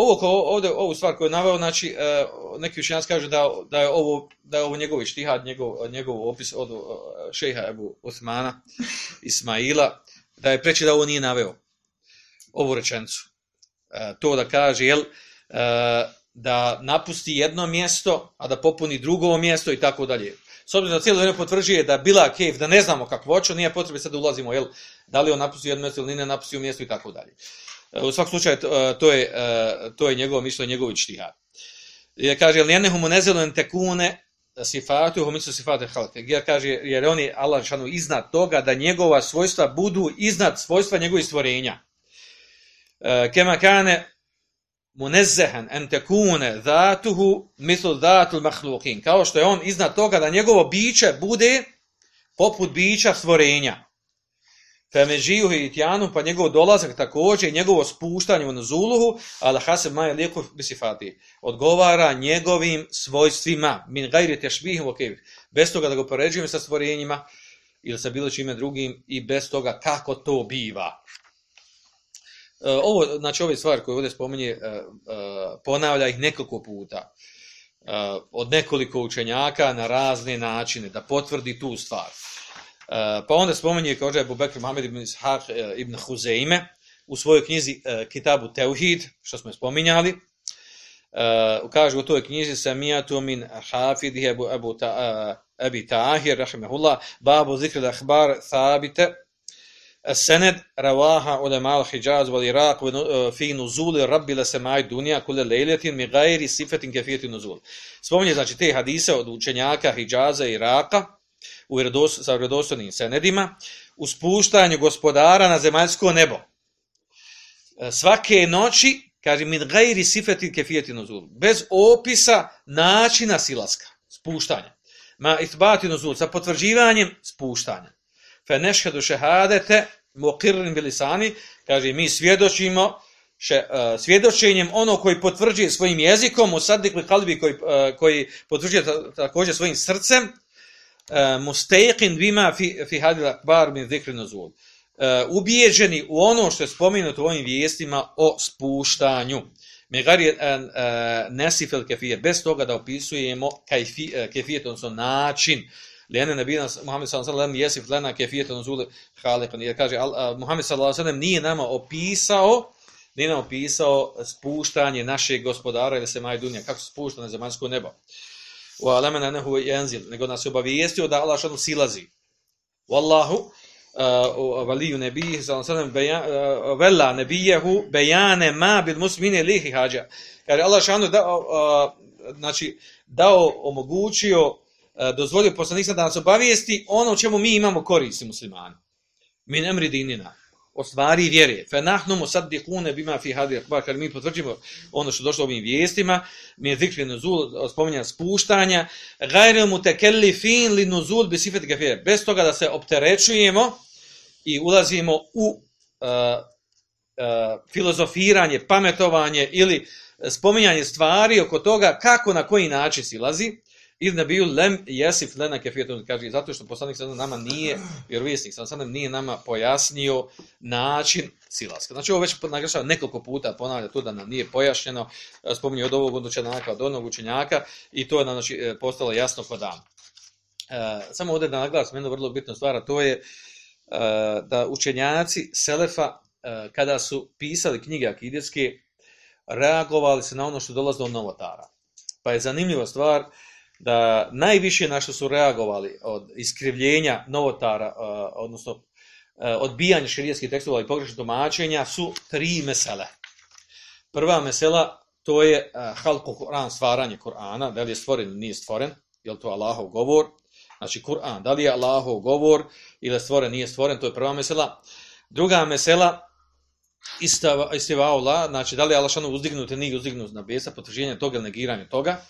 Ovo ovdje, ovu stvar koju je naveo, znači, uh, neki učenjac kaže da, da, je ovo, da je ovo njegov štihad, njegov, njegov opis od uh, šeha Ebu Osmana, Ismaila, da je preći da ovo nije naveo, ovu rečencu. Uh, to da kaže, jel, da napusti jedno mjesto, a da popuni drugo mjesto i tako dalje s obzirom da cijelo vrijeme potvrđuje da bila kejf, da ne znamo kako voću, nije potrebe sad da ulazimo, jel, da li on napustio jedno mjesto ili nije napustio mjesto i tako dalje. E, u svakom slučaju, to je, e, to je njegovo mišljenje, njegov štihad. Je kaže, jel nijenehu mu nezelo tekune sifatu, hu mislu sifate halke. Jer kaže, jer on je Allah šanu iznad toga da njegova svojstva budu iznad svojstva njegovih stvorenja. E, kema kane munezzehen en tekune zatuhu mislu zatul mahlukin. Kao što je on iznad toga da njegovo biće bude poput bića stvorenja. Femeđiju i itjanu, pa njegov dolazak također i njegovo spuštanje u nazuluhu, ala hasem maja lijekov bisifati, odgovara njegovim svojstvima, min gajri tešbihim okej, bez toga da ga poređujemo sa stvorenjima ili sa bilo čime drugim i bez toga kako to biva. E, ovo, znači ove stvari koje ovdje spominje, e, e, ponavlja ih nekoliko puta od nekoliko učenjaka na razne načine da potvrdi tu stvar. Pa onda spominje kao je Bekr Mohamed ibn Ishaq ibn Huzeime u svojoj knjizi Kitabu Teuhid, što smo spominjali, kaže u toj knjizi Samijatu min Hafidih Ebu, Ebu ta, Ebi Tahir, rahimahullah, babu zikr al-ahbar thabite, السند رواها علماء الحجاز والعراق في نزول رب لسماء الدنيا كل ليلة من غير صفة كيفية النزول Spominje znači te hadise od učenjaka Hidžaza i Iraka u vredos, sa vredostojnim senedima u spuštanju gospodara na zemaljsko nebo. Svake noći, kaže, min gajri sifeti kefijeti nuzul, bez opisa načina silaska, spuštanja. Ma itbati nuzul, sa potvrđivanjem spuštanja fe nešhedu šehadete muqirrin bilisani, kaže mi svjedočimo še, uh, svjedočenjem ono koji potvrđuje svojim jezikom, usaddik li kalbi koji, uh, koji potvrđuje također svojim srcem, mustejqin bima fi, fi hadil akbar min zikri nuzul. Uh, ubijeđeni u ono što je spomenuto u ovim vijestima o spuštanju. Megari uh, nesifel kefir, bez toga da opisujemo kefijet, odnosno način, Lene nebina Muhammed sallallahu alejhi ve sellem jesif lana kefiyatan nuzul khaliqan. Jer kaže Muhammed sallallahu alejhi ve sellem nije nama opisao nije nam opisao spuštanje našeg gospodara ili se maj dunja, kako spušta na zemaljsko nebo. U alemena nehu jenzil, nego nas obavijestio da Allah šanu silazi. Wallahu, uh, valiju nebih, ve sellem, vela nebijehu, bejane ma bil musmine lihi hađa. Kaže, Allah šanu da, uh, znači, dao, omogućio E, dozvolio poslanik da nas obavijesti ono čemu mi imamo koristi muslimani. Min emri dinina. O stvari vjere. Fe nahnu bima fi hadi. Kad mi potvrđimo ono što došlo ovim vijestima, mi je zikri nuzul, spominjan spuštanja, gajre mu tekelli fin li nuzul bi sifet gafir. Bez toga da se opterećujemo i ulazimo u uh, uh, filozofiranje, pametovanje ili spominjanje stvari oko toga kako na koji način silazi, Id ne bio lem jesif lena kefijetun, kaže, zato što poslanik sa nama nije, vjerovjesnik sa nam nije nama pojasnio način silaska. Znači ovo već naglašava nekoliko puta, ponavlja to da nam nije pojašnjeno, spominje od ovog učenjaka, od onog učenjaka i to je znači, e, postalo jasno kod dan. E, samo ovdje da naglasim jednu vrlo bitnu stvar, a to je e, da učenjaci Selefa, e, kada su pisali knjige akidijske, reagovali se na ono što dolazi od novotara. Pa je zanimljiva stvar da najviše na što su reagovali od iskrivljenja novotara, e, odnosno e, odbijanja širijskih tekstova i pogrešnih tumačenja su tri mesele. Prva mesela to je e, halko Kur'an, stvaranje Kur'ana, da li je stvoren ili nije stvoren, je li to Allahov govor, znači Kur'an, da li je Allahov govor ili je stvoren, nije stvoren, to je prva mesela. Druga mesela, istiva Allah, znači da li je Allah šanu uzdignut ili nije uzdignut na besa, potvrđenje toga ili negiranje toga.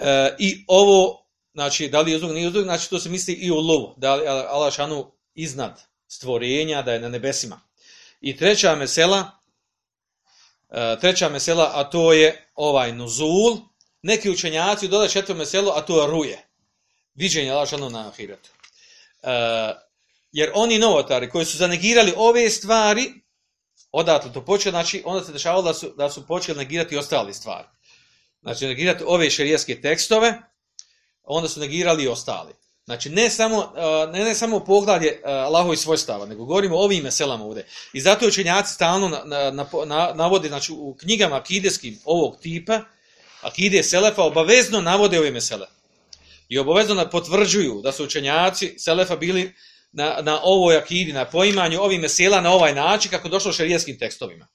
E, I ovo, znači, da li je uzdignut, nije uzdignut, znači to se misli i u lovu, da li je šanu iznad stvorenja, da je na nebesima. I treća mesela, e, treća mesela, a to je ovaj nuzul, neki učenjaci dodaju četvrtu meselu, a to je ruje. Viđenje Allah na ahiretu. E, jer oni novotari koji su zanegirali ove stvari, odatle to počeo, znači onda se dešavalo da su, da su počeli negirati ostale stvari. Znači negirati ove šerijeske tekstove, onda su negirali i ostali. Znači ne samo, ne, ne samo poglavlje Allahovi svojstava, nego govorimo o ovim meselama ovdje. I zato učenjaci stalno na, na, na, navode znači, u knjigama akideskim ovog tipa, akide Selefa obavezno navode ove mesele. I obavezno potvrđuju da su učenjaci Selefa bili na, na ovoj akidi, na poimanju ovih mesela na ovaj način kako došlo u šarijetskim tekstovima.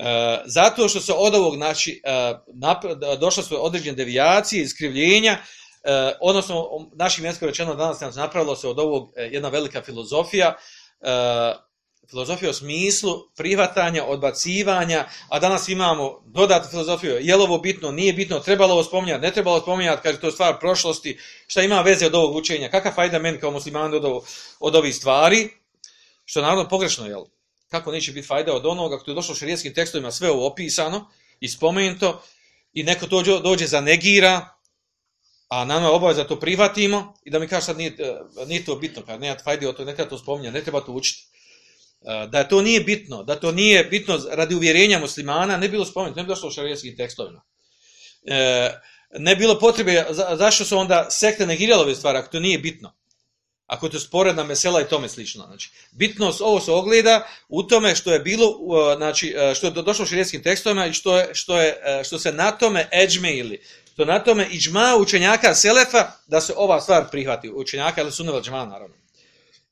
E, zato što se od ovog, znači, e, nap, došlo su određene devijacije, iskrivljenja, e, odnosno, našim mjenskom rečeno danas napravilo se od ovog e, jedna velika filozofija, e, filozofija u smislu prihvatanja, odbacivanja, a danas imamo dodatnu filozofiju, je li ovo bitno, nije bitno, trebalo ovo spominjati, ne trebalo spominjati, kaže to je stvar prošlosti, šta ima veze od ovog učenja, kakav fajda meni kao musliman od, ovo, od ovih stvari, što je naravno pogrešno, jel? Kako neće biti fajda od onoga, ako je došlo u tekstovima sve ovo opisano i spomenuto, i neko dođe za negira, a nama je obaveza to prihvatimo i da mi kaže sad nije, nije to bitno, kad nema fajde to, ne treba to spominjati, ne treba to učiti da to nije bitno, da to nije bitno radi uvjerenja muslimana, ne bilo spomenuto, ne bi došlo u šarijetskim tekstovima. E, ne bilo potrebe, za, zašto su onda sekte negirale ove stvari, ako to nije bitno? Ako to sporedna mesela i tome slično. Znači, bitnost ovo se ogleda u tome što je bilo, znači, što je došlo u šarijetskim tekstovima i što, je, što, je, što se na tome eđme ili što na tome iđma učenjaka Selefa da se ova stvar prihvati. Učenjaka ili suneva džma, naravno.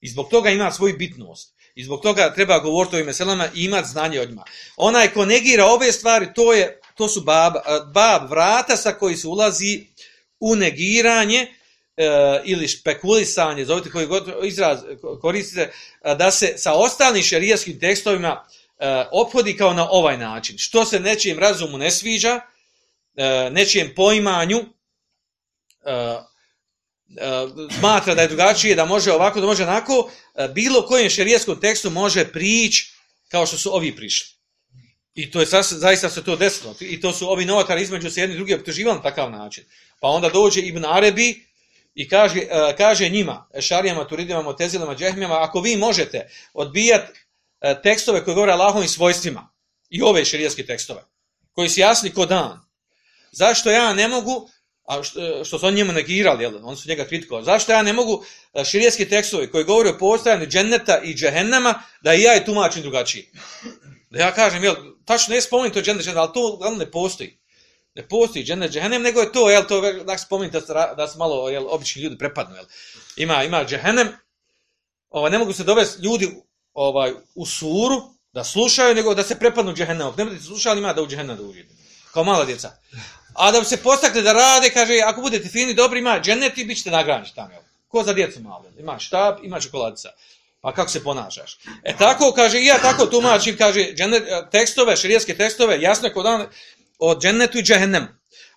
I zbog toga ima svoju bitnost. I zbog toga treba govoriti o ovim meselama i imati znanje od njima. Onaj ko negira ove stvari, to, je, to su bab, bab vrata sa koji se ulazi u negiranje e, ili špekulisanje, zovite koji god izraz koristite, da se sa ostalim šerijaskim tekstovima e, ophodi kao na ovaj način. Što se nečijem razumu ne sviđa, e, nečijem poimanju, e, smatra da je drugačije, da može ovako, da može onako, bilo kojem šerijetskom tekstu može prići kao što su ovi prišli. I to je zaista se to desilo. I to su ovi novotari između se jedni drugi optuživali na takav način. Pa onda dođe Ibn Arabi i kaže, kaže njima, šarijama, turidima, motezilama, džehmijama, ako vi možete odbijati tekstove koje govore Allahovim svojstvima i ove šerijetske tekstove, koji su jasni ko dan, zašto ja ne mogu a što, što su on njemu negirali, jel? oni su njega kritikovali. Zašto ja ne mogu širijetski tekstovi koji govore o postojanju dženneta i džehennema, da i ja je tumačim drugačiji? Da ja kažem, jel, tačno ne spomenim to džennet, ali to ne postoji. Ne postoji džennet, džehennem, nego je to, jel, to da spomenim da, da su malo, jel, obični ljudi prepadnu, jel. Ima, ima džehennem, ovaj, ne mogu se dovesti ljudi ovaj, u suru, da slušaju, nego da se prepadnu džehennem. Ne budete slušali, ima da u džehennem da uđete. Kao mala djeca. A da se postakne da rade, kaže, ako budete fini, dobri, ima džennet i bit ćete nagrađeni tamo. Ko za djecu malo. Ima štab, ima čokoladica. Pa kako se ponašaš? E tako, kaže, i ja tako tumačim, kaže, džennet, tekstove, širijetske tekstove, jasno je kod dan o džennetu i džehennemu.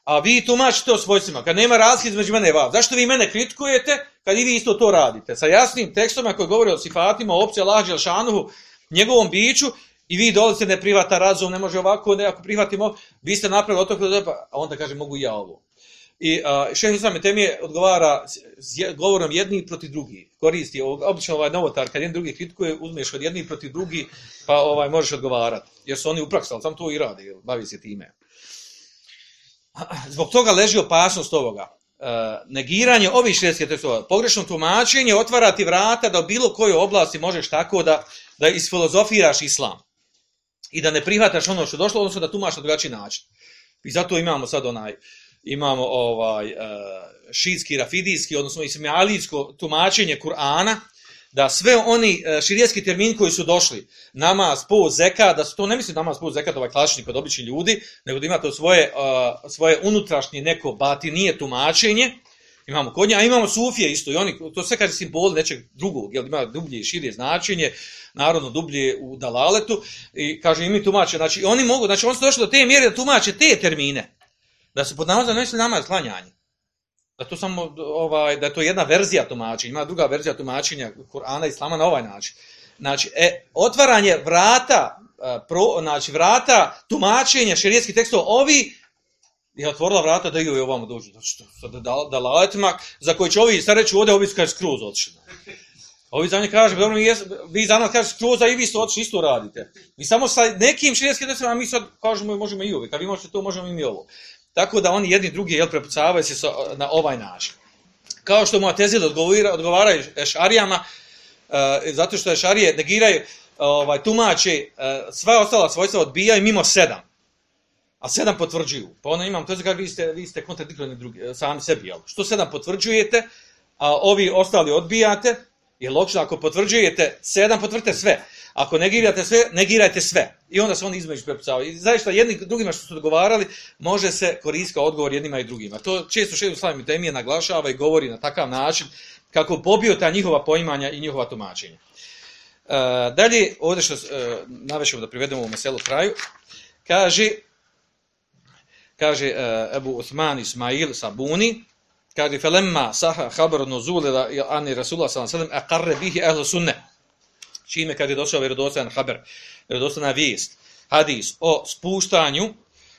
A vi tumačite o svojstvima, kad nema razlike između mene i vas. Zašto vi mene kritikujete, kad i vi isto to radite? Sa jasnim tekstovima koji govore o sifatima, o opcije Allah, Đelšanuhu, njegovom biću, I vi dolazite ne privata razum, ne može ovako, ne ako prihvatimo, vi ste napravili od toga, a onda kaže mogu ja ovo. I šehr Islam Temije odgovara govorom jedni protiv drugih. Koristi ovog, obično ovaj novotar, kad jedan drugi kritikuje, uzmeš od jednih protiv drugih, pa ovaj možeš odgovarati. Jer su oni u praksi, ali sam to i radi, bavi se time. Zbog toga leži opasnost ovoga. Uh, negiranje ovih šrijetskih tekstova, pogrešno tumačenje otvara ti vrata da u bilo kojoj oblasti možeš tako da, da isfilozofiraš islam. I da ne prihvataš ono što je došlo, odnosno da tumaš na drugačiji način. I zato imamo sad onaj, imamo ovaj uh, šitski, rafidijski, odnosno ismalijsko tumačenje Kur'ana, da sve oni uh, širijetski termini koji su došli, namaz, post, zeka, da su to ne misli namaz, post, zekat, ovaj klasični kod običnih ljudi, nego da ima to svoje, uh, svoje unutrašnje neko batinije tumačenje, imamo kod nje, a imamo sufije isto, i oni, to sve kaže simbol nečeg drugog, jel ima dublje i širije značenje, narodno dublje u dalaletu, i kaže i mi tumače, znači oni mogu, znači oni su došli do te mjere da tumače te termine, da se pod namazom ne misli namaz klanjanje. Da to samo ovaj da je to jedna verzija tumačenja, ima druga verzija tumačenja Kur'ana i Islama na ovaj način. Znači, e, otvaranje vrata, e, pro, znači vrata tumačenja šerijetskih tekstova, ovi je otvorila vrata da i ovi ovamo dođu. Znači, to, sa da, dalaletima, za koji će ovi, sad reći ovdje, ovi su kaže skroz otišli. Ovi za kaže, dobro, mi jes, vi za nas kaže skroz, a i vi ste otišli, isto radite. Vi samo sa nekim širijetskim tekstovima, mi sad kažemo, možemo i ovi. Kad vi možete to, možemo i mi ovo. Tako da oni jedni drugi jel prepucavaju se na ovaj način. Kao što mu Atezil odgovara, odgovaraju Ešarijama, uh, zato što Ešarije negiraju, ovaj, tumače, uh, sva ostala svojstva odbijaju mimo sedam. A sedam potvrđuju. Pa onda imam, to kako vi ste, vi ste kontradiktorni drugi, eh, sami sebi, jel? Što sedam potvrđujete, a ovi ostali odbijate, je logično, ako potvrđujete sedam, potvrdite sve. Ako negirate sve, negirajte sve. I onda se oni između prepucavaju. I zaista jedni drugima što su odgovarali, može se koristiti kao odgovor jednima i drugima. To često šedu slavim temije naglašava i govori na takav način kako pobio ta njihova poimanja i njihova tumačenja. Uh, dalje, ovdje što uh, navešemo da privedemo u meselu kraju, kaže, kaže uh, Ebu Uthman Ismail Sabuni, kaže, felemma saha habaru nuzule ani Rasulullah s.a.v. aqarre bihi ahlu sunne. Čime kad je došao vjerodostojan haber, vjerodostojna vijest, hadis o spuštanju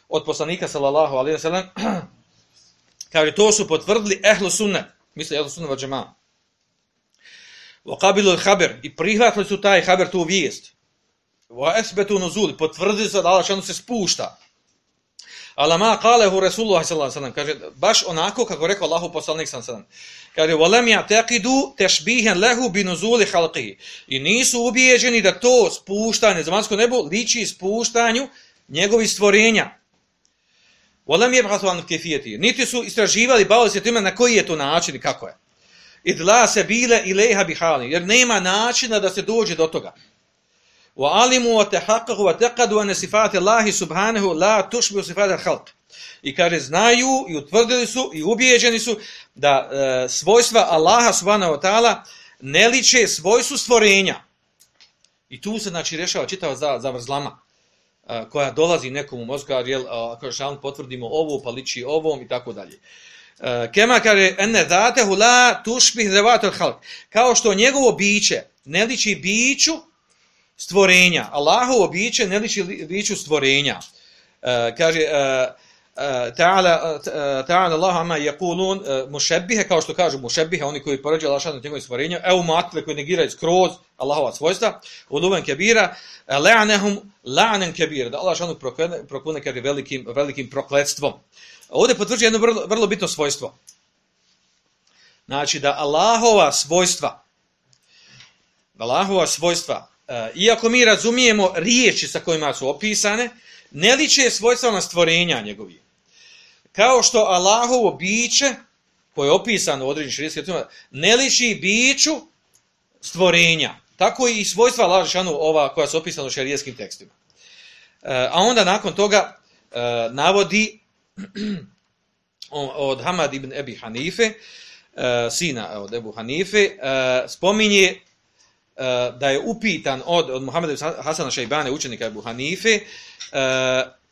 od poslanika sallallahu alejhi ve sellem kaže to su potvrdili ehlu sunne, misli ehlu sunne vel džemaa. Wa qabilu al-khabar i prihvatili su taj haber tu vijest. Wa asbatu nuzul potvrdili su da Allah se spušta. Ala ma qalehu Rasulullah sallallahu kaže baš onako kako rekao Allahu poslanik sallallahu. Kaže walam ya'taqidu tashbihan lahu bi nuzuli khalqihi. I nisu ubijeđeni da to spuštanje zemaljsko nebo liči spuštanju njegovih stvorenja. Walam yabhathu an kayfiyati. Niti su istraživali bavili se time na koji je to način i kako je. Idla se bile ileha bihali, jer nema načina da se dođe do toga. Wa alimu wa tahaqqaqu wa taqadu an sifati Allahi subhanahu la tushbihu sifati al-khalq. I kaže znaju i utvrdili su i ubijeđeni su da e, svojstva Allaha subhanahu wa ta'ala ne liče svojstvu stvorenja. I tu se znači rješava čitava za, zavrzlama e, koja dolazi nekom u mozgu, jel, ako potvrdimo ovo, pa liči ovom i tako dalje. E, Kema kaže, ene zatehu la tušbih zevatel halk. Kao što njegovo biće ne liči biću stvorenja. Allahovo biće ne liči li- biću stvorenja. E, kaže, e, ta'ala ta'ala Allah ama yaqulun mushabbiha kao što kažu mushabbiha oni koji poređuju Allah šanu njegovim stvorenjem au matle koji negiraju skroz Allahova svojstva uluvan kabira la'anahum la'nan kabira da Allah šanu proklene proklene kaže velikim velikim prokletstvom ovdje potvrđuje jedno vrlo, vrlo bitno svojstvo znači da Allahova svojstva Allahova svojstva e, iako mi razumijemo riječi sa kojima su opisane ne liče svojstva na stvorenja njegovi. Kao što Allahovo biće, koje je opisano u određenim tekstovima, ne liči biću stvorenja. Tako i svojstva Allaha ova koja su opisana u šerijskim tekstima. E, a onda nakon toga e, navodi od Hamad ibn Ebi Hanife, sina od Ebu Hanife, spominje da je upitan od, od Muhammeda Hasana Šajbane, učenika Ebu Hanife,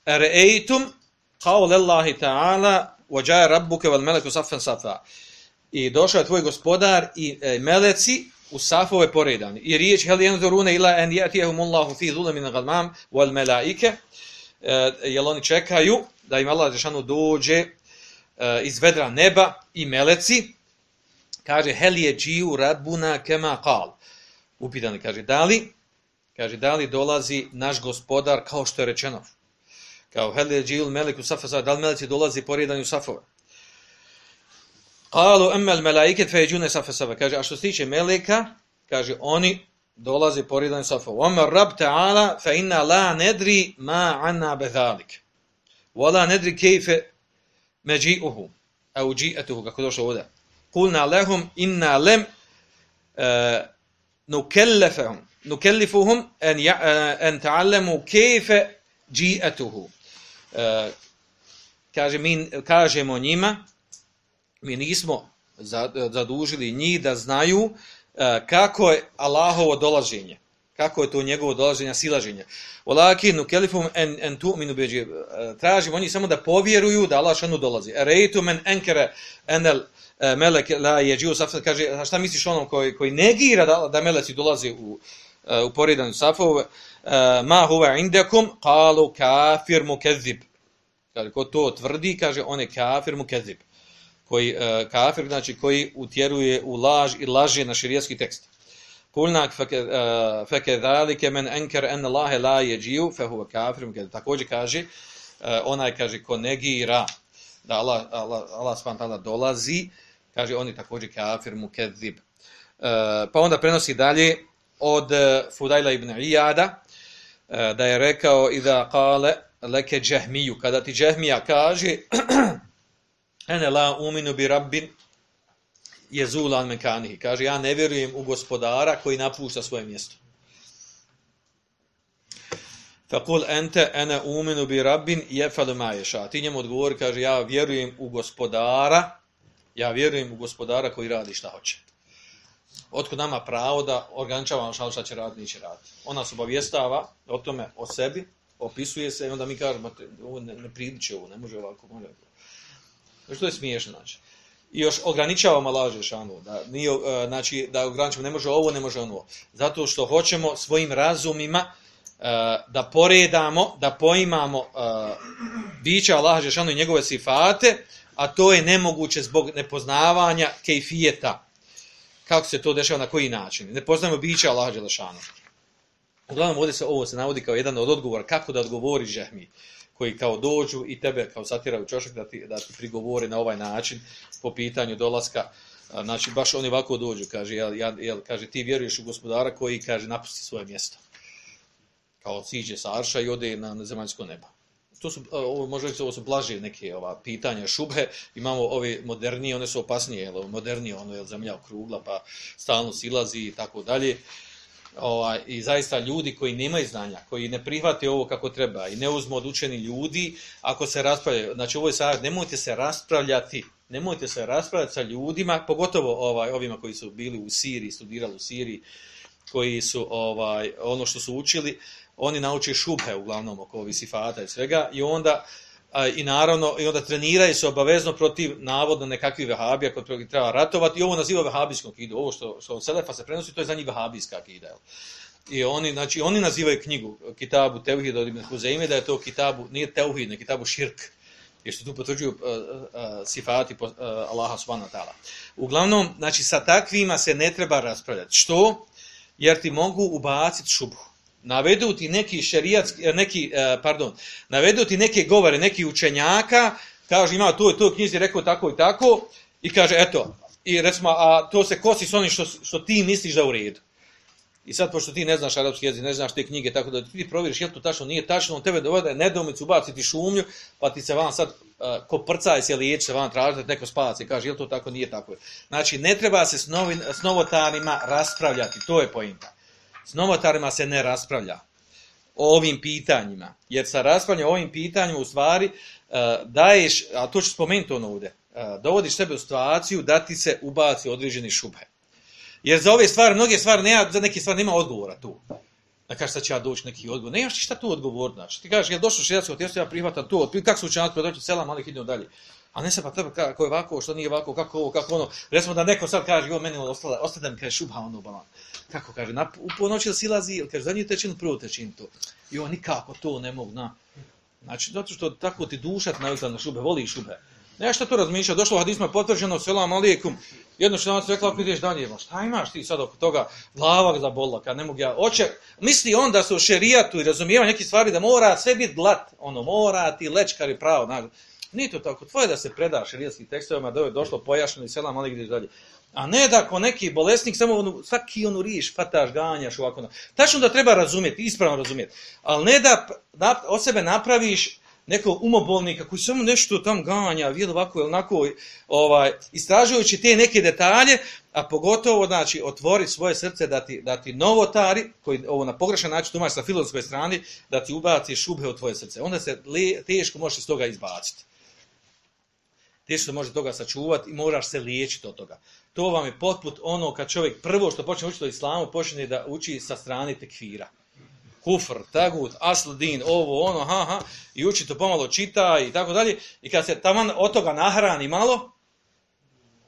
Re'ejtum qaul Allahi ta'ala وَجَاءَ رَبُّكَ وَالْمَلَكُ صَفًا صَفًا I došao je tvoj gospodar i e, meleci u safove poredani. I riječ hel yanzuruna ila an yatihum Allahu fi dhulmin min al-ghamam wal malaike. E, jel oni čekaju da im Allah džeshanu dođe e, iz vedra neba i meleci, kaže, hel je džiju radbuna kema kal. Upitani, kaže, da li, kaže, da li dolazi naš gospodar kao što je rečeno? Kao hel je džiju meliku safa, da li meleci dolazi po redanju safova? Kalu emmel melaiket feđune safa safa. Kaže, a što se tiče meleka, kaže, oni dolaze po redanju safova. Omer rab ta'ala fe inna la nedri ma anna bezalik. Wala nedri kejfe međi'uhu. A uđi'atuhu, kako došlo ovdje. Kulna lehum inna lem uh, ja, uh, en ta'allemu kejfe dži'atuhu. Uh, kaže, mi kažemo njima, mi nismo zadužili njih da znaju kako je Allahovo dolaženje. Kako je to njegovo dolaženje, silaženje. Olakin u kelifum en, en tu minu beđi. E, tražimo oni samo da povjeruju da Allah šanu dolazi. Rejtu men enkere enel melek la je. Kaže, a šta misliš onom koji, koji negira da, da meleci dolazi u, u poredanju safove? Ma huve indekum, kalu kafir mu kezib. Kaže, ko to tvrdi, kaže, on je kafir mu kezib koji uh, kafir, znači koji utjeruje u laž i laže na širijetski tekst. Kulnak feke dhalike men enker en Allahe la jeđiju fe huva kafir. Također kaže, onaj kaže ko negira da Allah, Allah, Allah spantala dolazi, kaže oni također kafir mu kedzib. Uh, pa onda prenosi dalje od uh, Fudajla ibn Iyada uh, da je rekao i da kale leke džehmiju. Kada ti džehmija kaže ene la uminu bi rabbin je zulan mekanihi. Kaže, ja ne vjerujem u gospodara koji napušta svoje mjesto. Fakul ente ene uminu bi rabbin je falumaješa. Ti njemu odgovori, kaže, ja vjerujem u gospodara, ja vjerujem u gospodara koji radi šta hoće. Otkud nama pravo da organičavamo šta, šta će raditi, neće raditi. Ona se obavijestava o tome, o sebi, opisuje se i onda mi kažemo, ovo ne, ne priliče ovo, ne može ovako, može ovako. Što je smiješno, znači. I još ograničavamo Allah Žešanu, da, nije, e, znači, da ograničavamo, ne može ovo, ne može ono. Zato što hoćemo svojim razumima uh, da poredamo, da poimamo uh, bića Allah Žešanu i njegove sifate, a to je nemoguće zbog nepoznavanja kejfijeta. Kako se to dešava, na koji način. Ne poznajemo bića Allah Žešanu. Uglavnom, ovdje se ovo se navodi kao jedan od odgovora, kako da odgovori Žehmi. Koji kao dođu i tebe kao satiraju čošak da ti, da ti prigovore na ovaj način po pitanju dolaska. Znači, baš oni ovako dođu, kaže, jel, jel, kaže, ti vjeruješ u gospodara koji, kaže, napusti svoje mjesto. Kao siđe sa Arša i ode na, na zemaljsko nebo. To su, ovo, možda reći, ovo su blaže neke ova, pitanja, šube. Imamo ove modernije, one su opasnije, jel, modernije, ono, je zemlja okrugla, pa stalno silazi i tako dalje ovaj, i zaista ljudi koji nemaju znanja, koji ne prihvate ovo kako treba i ne uzmu od učeni ljudi, ako se raspravljaju, znači ovo je sad, nemojte se raspravljati, nemojte se raspravljati sa ljudima, pogotovo ovaj ovima koji su bili u Siriji, studirali u Siriji, koji su ovaj ono što su učili, oni nauče šubhe uglavnom oko ovih sifata i svega i onda i naravno i onda treniraju se obavezno protiv navodno nekakvih vehabija kod kojih treba ratovati. I ovo naziva vehabijskom kidu. Ovo što što od selefa se prenosi to je za njih vehabijska kida i oni znači oni nazivaju knjigu kitabu tauhid od ibn Huzeime da je to kitabu nije tauhid ne kitabu širk jer se tu potvrđuju uh, uh, sifati uh, Allaha subhanahu ta'ala. Uglavnom znači sa takvima se ne treba raspravljati. Što? Jer ti mogu ubaciti šubhu navedu ti neki šerijatski, eh, neki, eh, pardon, navedu ti neke govore, neki učenjaka, kaže ima to i to knjizi rekao tako i tako, i kaže eto, i recimo, a to se kosi s onim što, što ti misliš da u redu. I sad, pošto ti ne znaš arapski jezik, ne znaš te knjige, tako da ti provjeriš je li to tačno, nije tačno, on tebe dovede nedomicu, ubaciti šumlju, pa ti se van sad, uh, ko prcaj se liječi, se van tražiti, neko spavac i kaže, je li to tako, nije tako. Znači, ne treba se s, novin, s novotarima raspravljati, to je pojinta s novotarima se ne raspravlja o ovim pitanjima. Jer sa raspravljanjem o ovim pitanjima u stvari uh, daješ, a to ću spomenuti ono ovdje, uh, dovodiš sebe u situaciju da ti se ubaci određeni šubhe. Jer za ove stvari, mnoge stvari, nema, za neke stvari nema odgovora tu. Da kažeš da će ja doći neki odgovor. Nemaš ti šta tu odgovor, znači. Ti kažeš, jel došlo šedatsko tjesto, ja prihvatam to, kako su učenjati, pa doći selam, ali dalje. A ne se pa tebe kako je ovako, što nije ovako, kako ovo, kako ono. Recimo da neko sad kaže, jo, meni ostale, ostade mi kaže šubha ono balan. Kako kaže, na, u ponoći da silazi, ili kaže, zadnju tečinu, prvu tečinu to. I on nikako to ne mogu, na. Znači, zato što tako ti dušat navikla na šube, voli šube. Ne šta tu razmišljao, došlo u hadisma potvrđeno, selam alijekum, jedno što nam rekla, ako ideš dalje, šta imaš ti sad oko toga, glava ga zabolila, kad ne mogu ja, oče, misli on da se u šerijatu i razumijeva neki stvari, da mora sve biti glat, ono, mora ti lečkari pravo, znaš, nije to tako, tvoje da se preda šerijatskim tekstovima, da je došlo pojašnjeno i selam ali ideš dalje. A ne da ako neki bolesnik samo onu, svaki onu riš fataš, ganjaš ovako. Tačno da treba razumjeti, ispravno razumjeti. Ali ne da, da od sebe napraviš nekog umobolnika koji samo nešto tam ganja, vidi ovako ili onako, ovaj, istražujući te neke detalje, a pogotovo, znači, otvori svoje srce da ti, da ti novotari, koji ovo na pogrešan način tumači sa filozofskoj strani, da ti ubaci šubhe u tvoje srce. Onda se teško možeš iz toga izbaciti. Teško se može toga sačuvati i moraš se liječiti od toga. To vam je potput ono kad čovjek prvo što počne učiti o islamu, počne da uči sa strane tekfira kufr, tagut, asl din, ovo, ono, ha, ha, i uči to pomalo čita i tako dalje. I kad se taman od toga nahrani malo,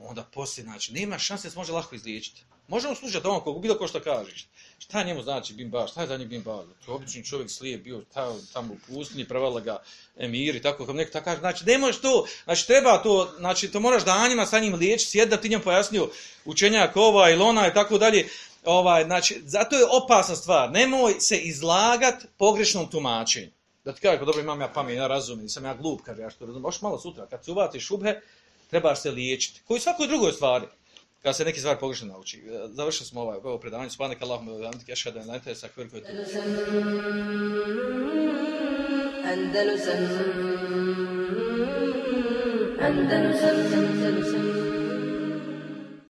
onda poslije, znači, nema šanse da se može lako izliječiti. Možemo slušati ono kogu, bilo ko što kažeš. Šta njemu znači bin baš, šta je za njih bin baš? To je obični čovjek slijep bio tamo, tamo u pustinji, prevala ga emir i tako, kao neko tako kaže, znači, ne možeš to, znači, treba to, znači, to moraš danima sa njim liječiti, sjed da ti njemu pojasnio učenjak ova ili ona i tako dalje, ovaj, znači, zato je opasna stvar. Nemoj se izlagat pogrešnom tumačenju. Da ti kažem, dobro imam ja pamet, ja razumijem, nisam ja glup, kaže, ja što razumijem. Možeš malo sutra, kad se uvati šubhe, trebaš se liječiti. Koji svakoj drugoj stvari. Kad se neki stvari pogrešno nauči. Završili smo ovaj, ovo predavanje. Spanek Allahum, Antik, Ešhadu, Enlajte, Sakvirko. Andalusam Andalusam Andalusam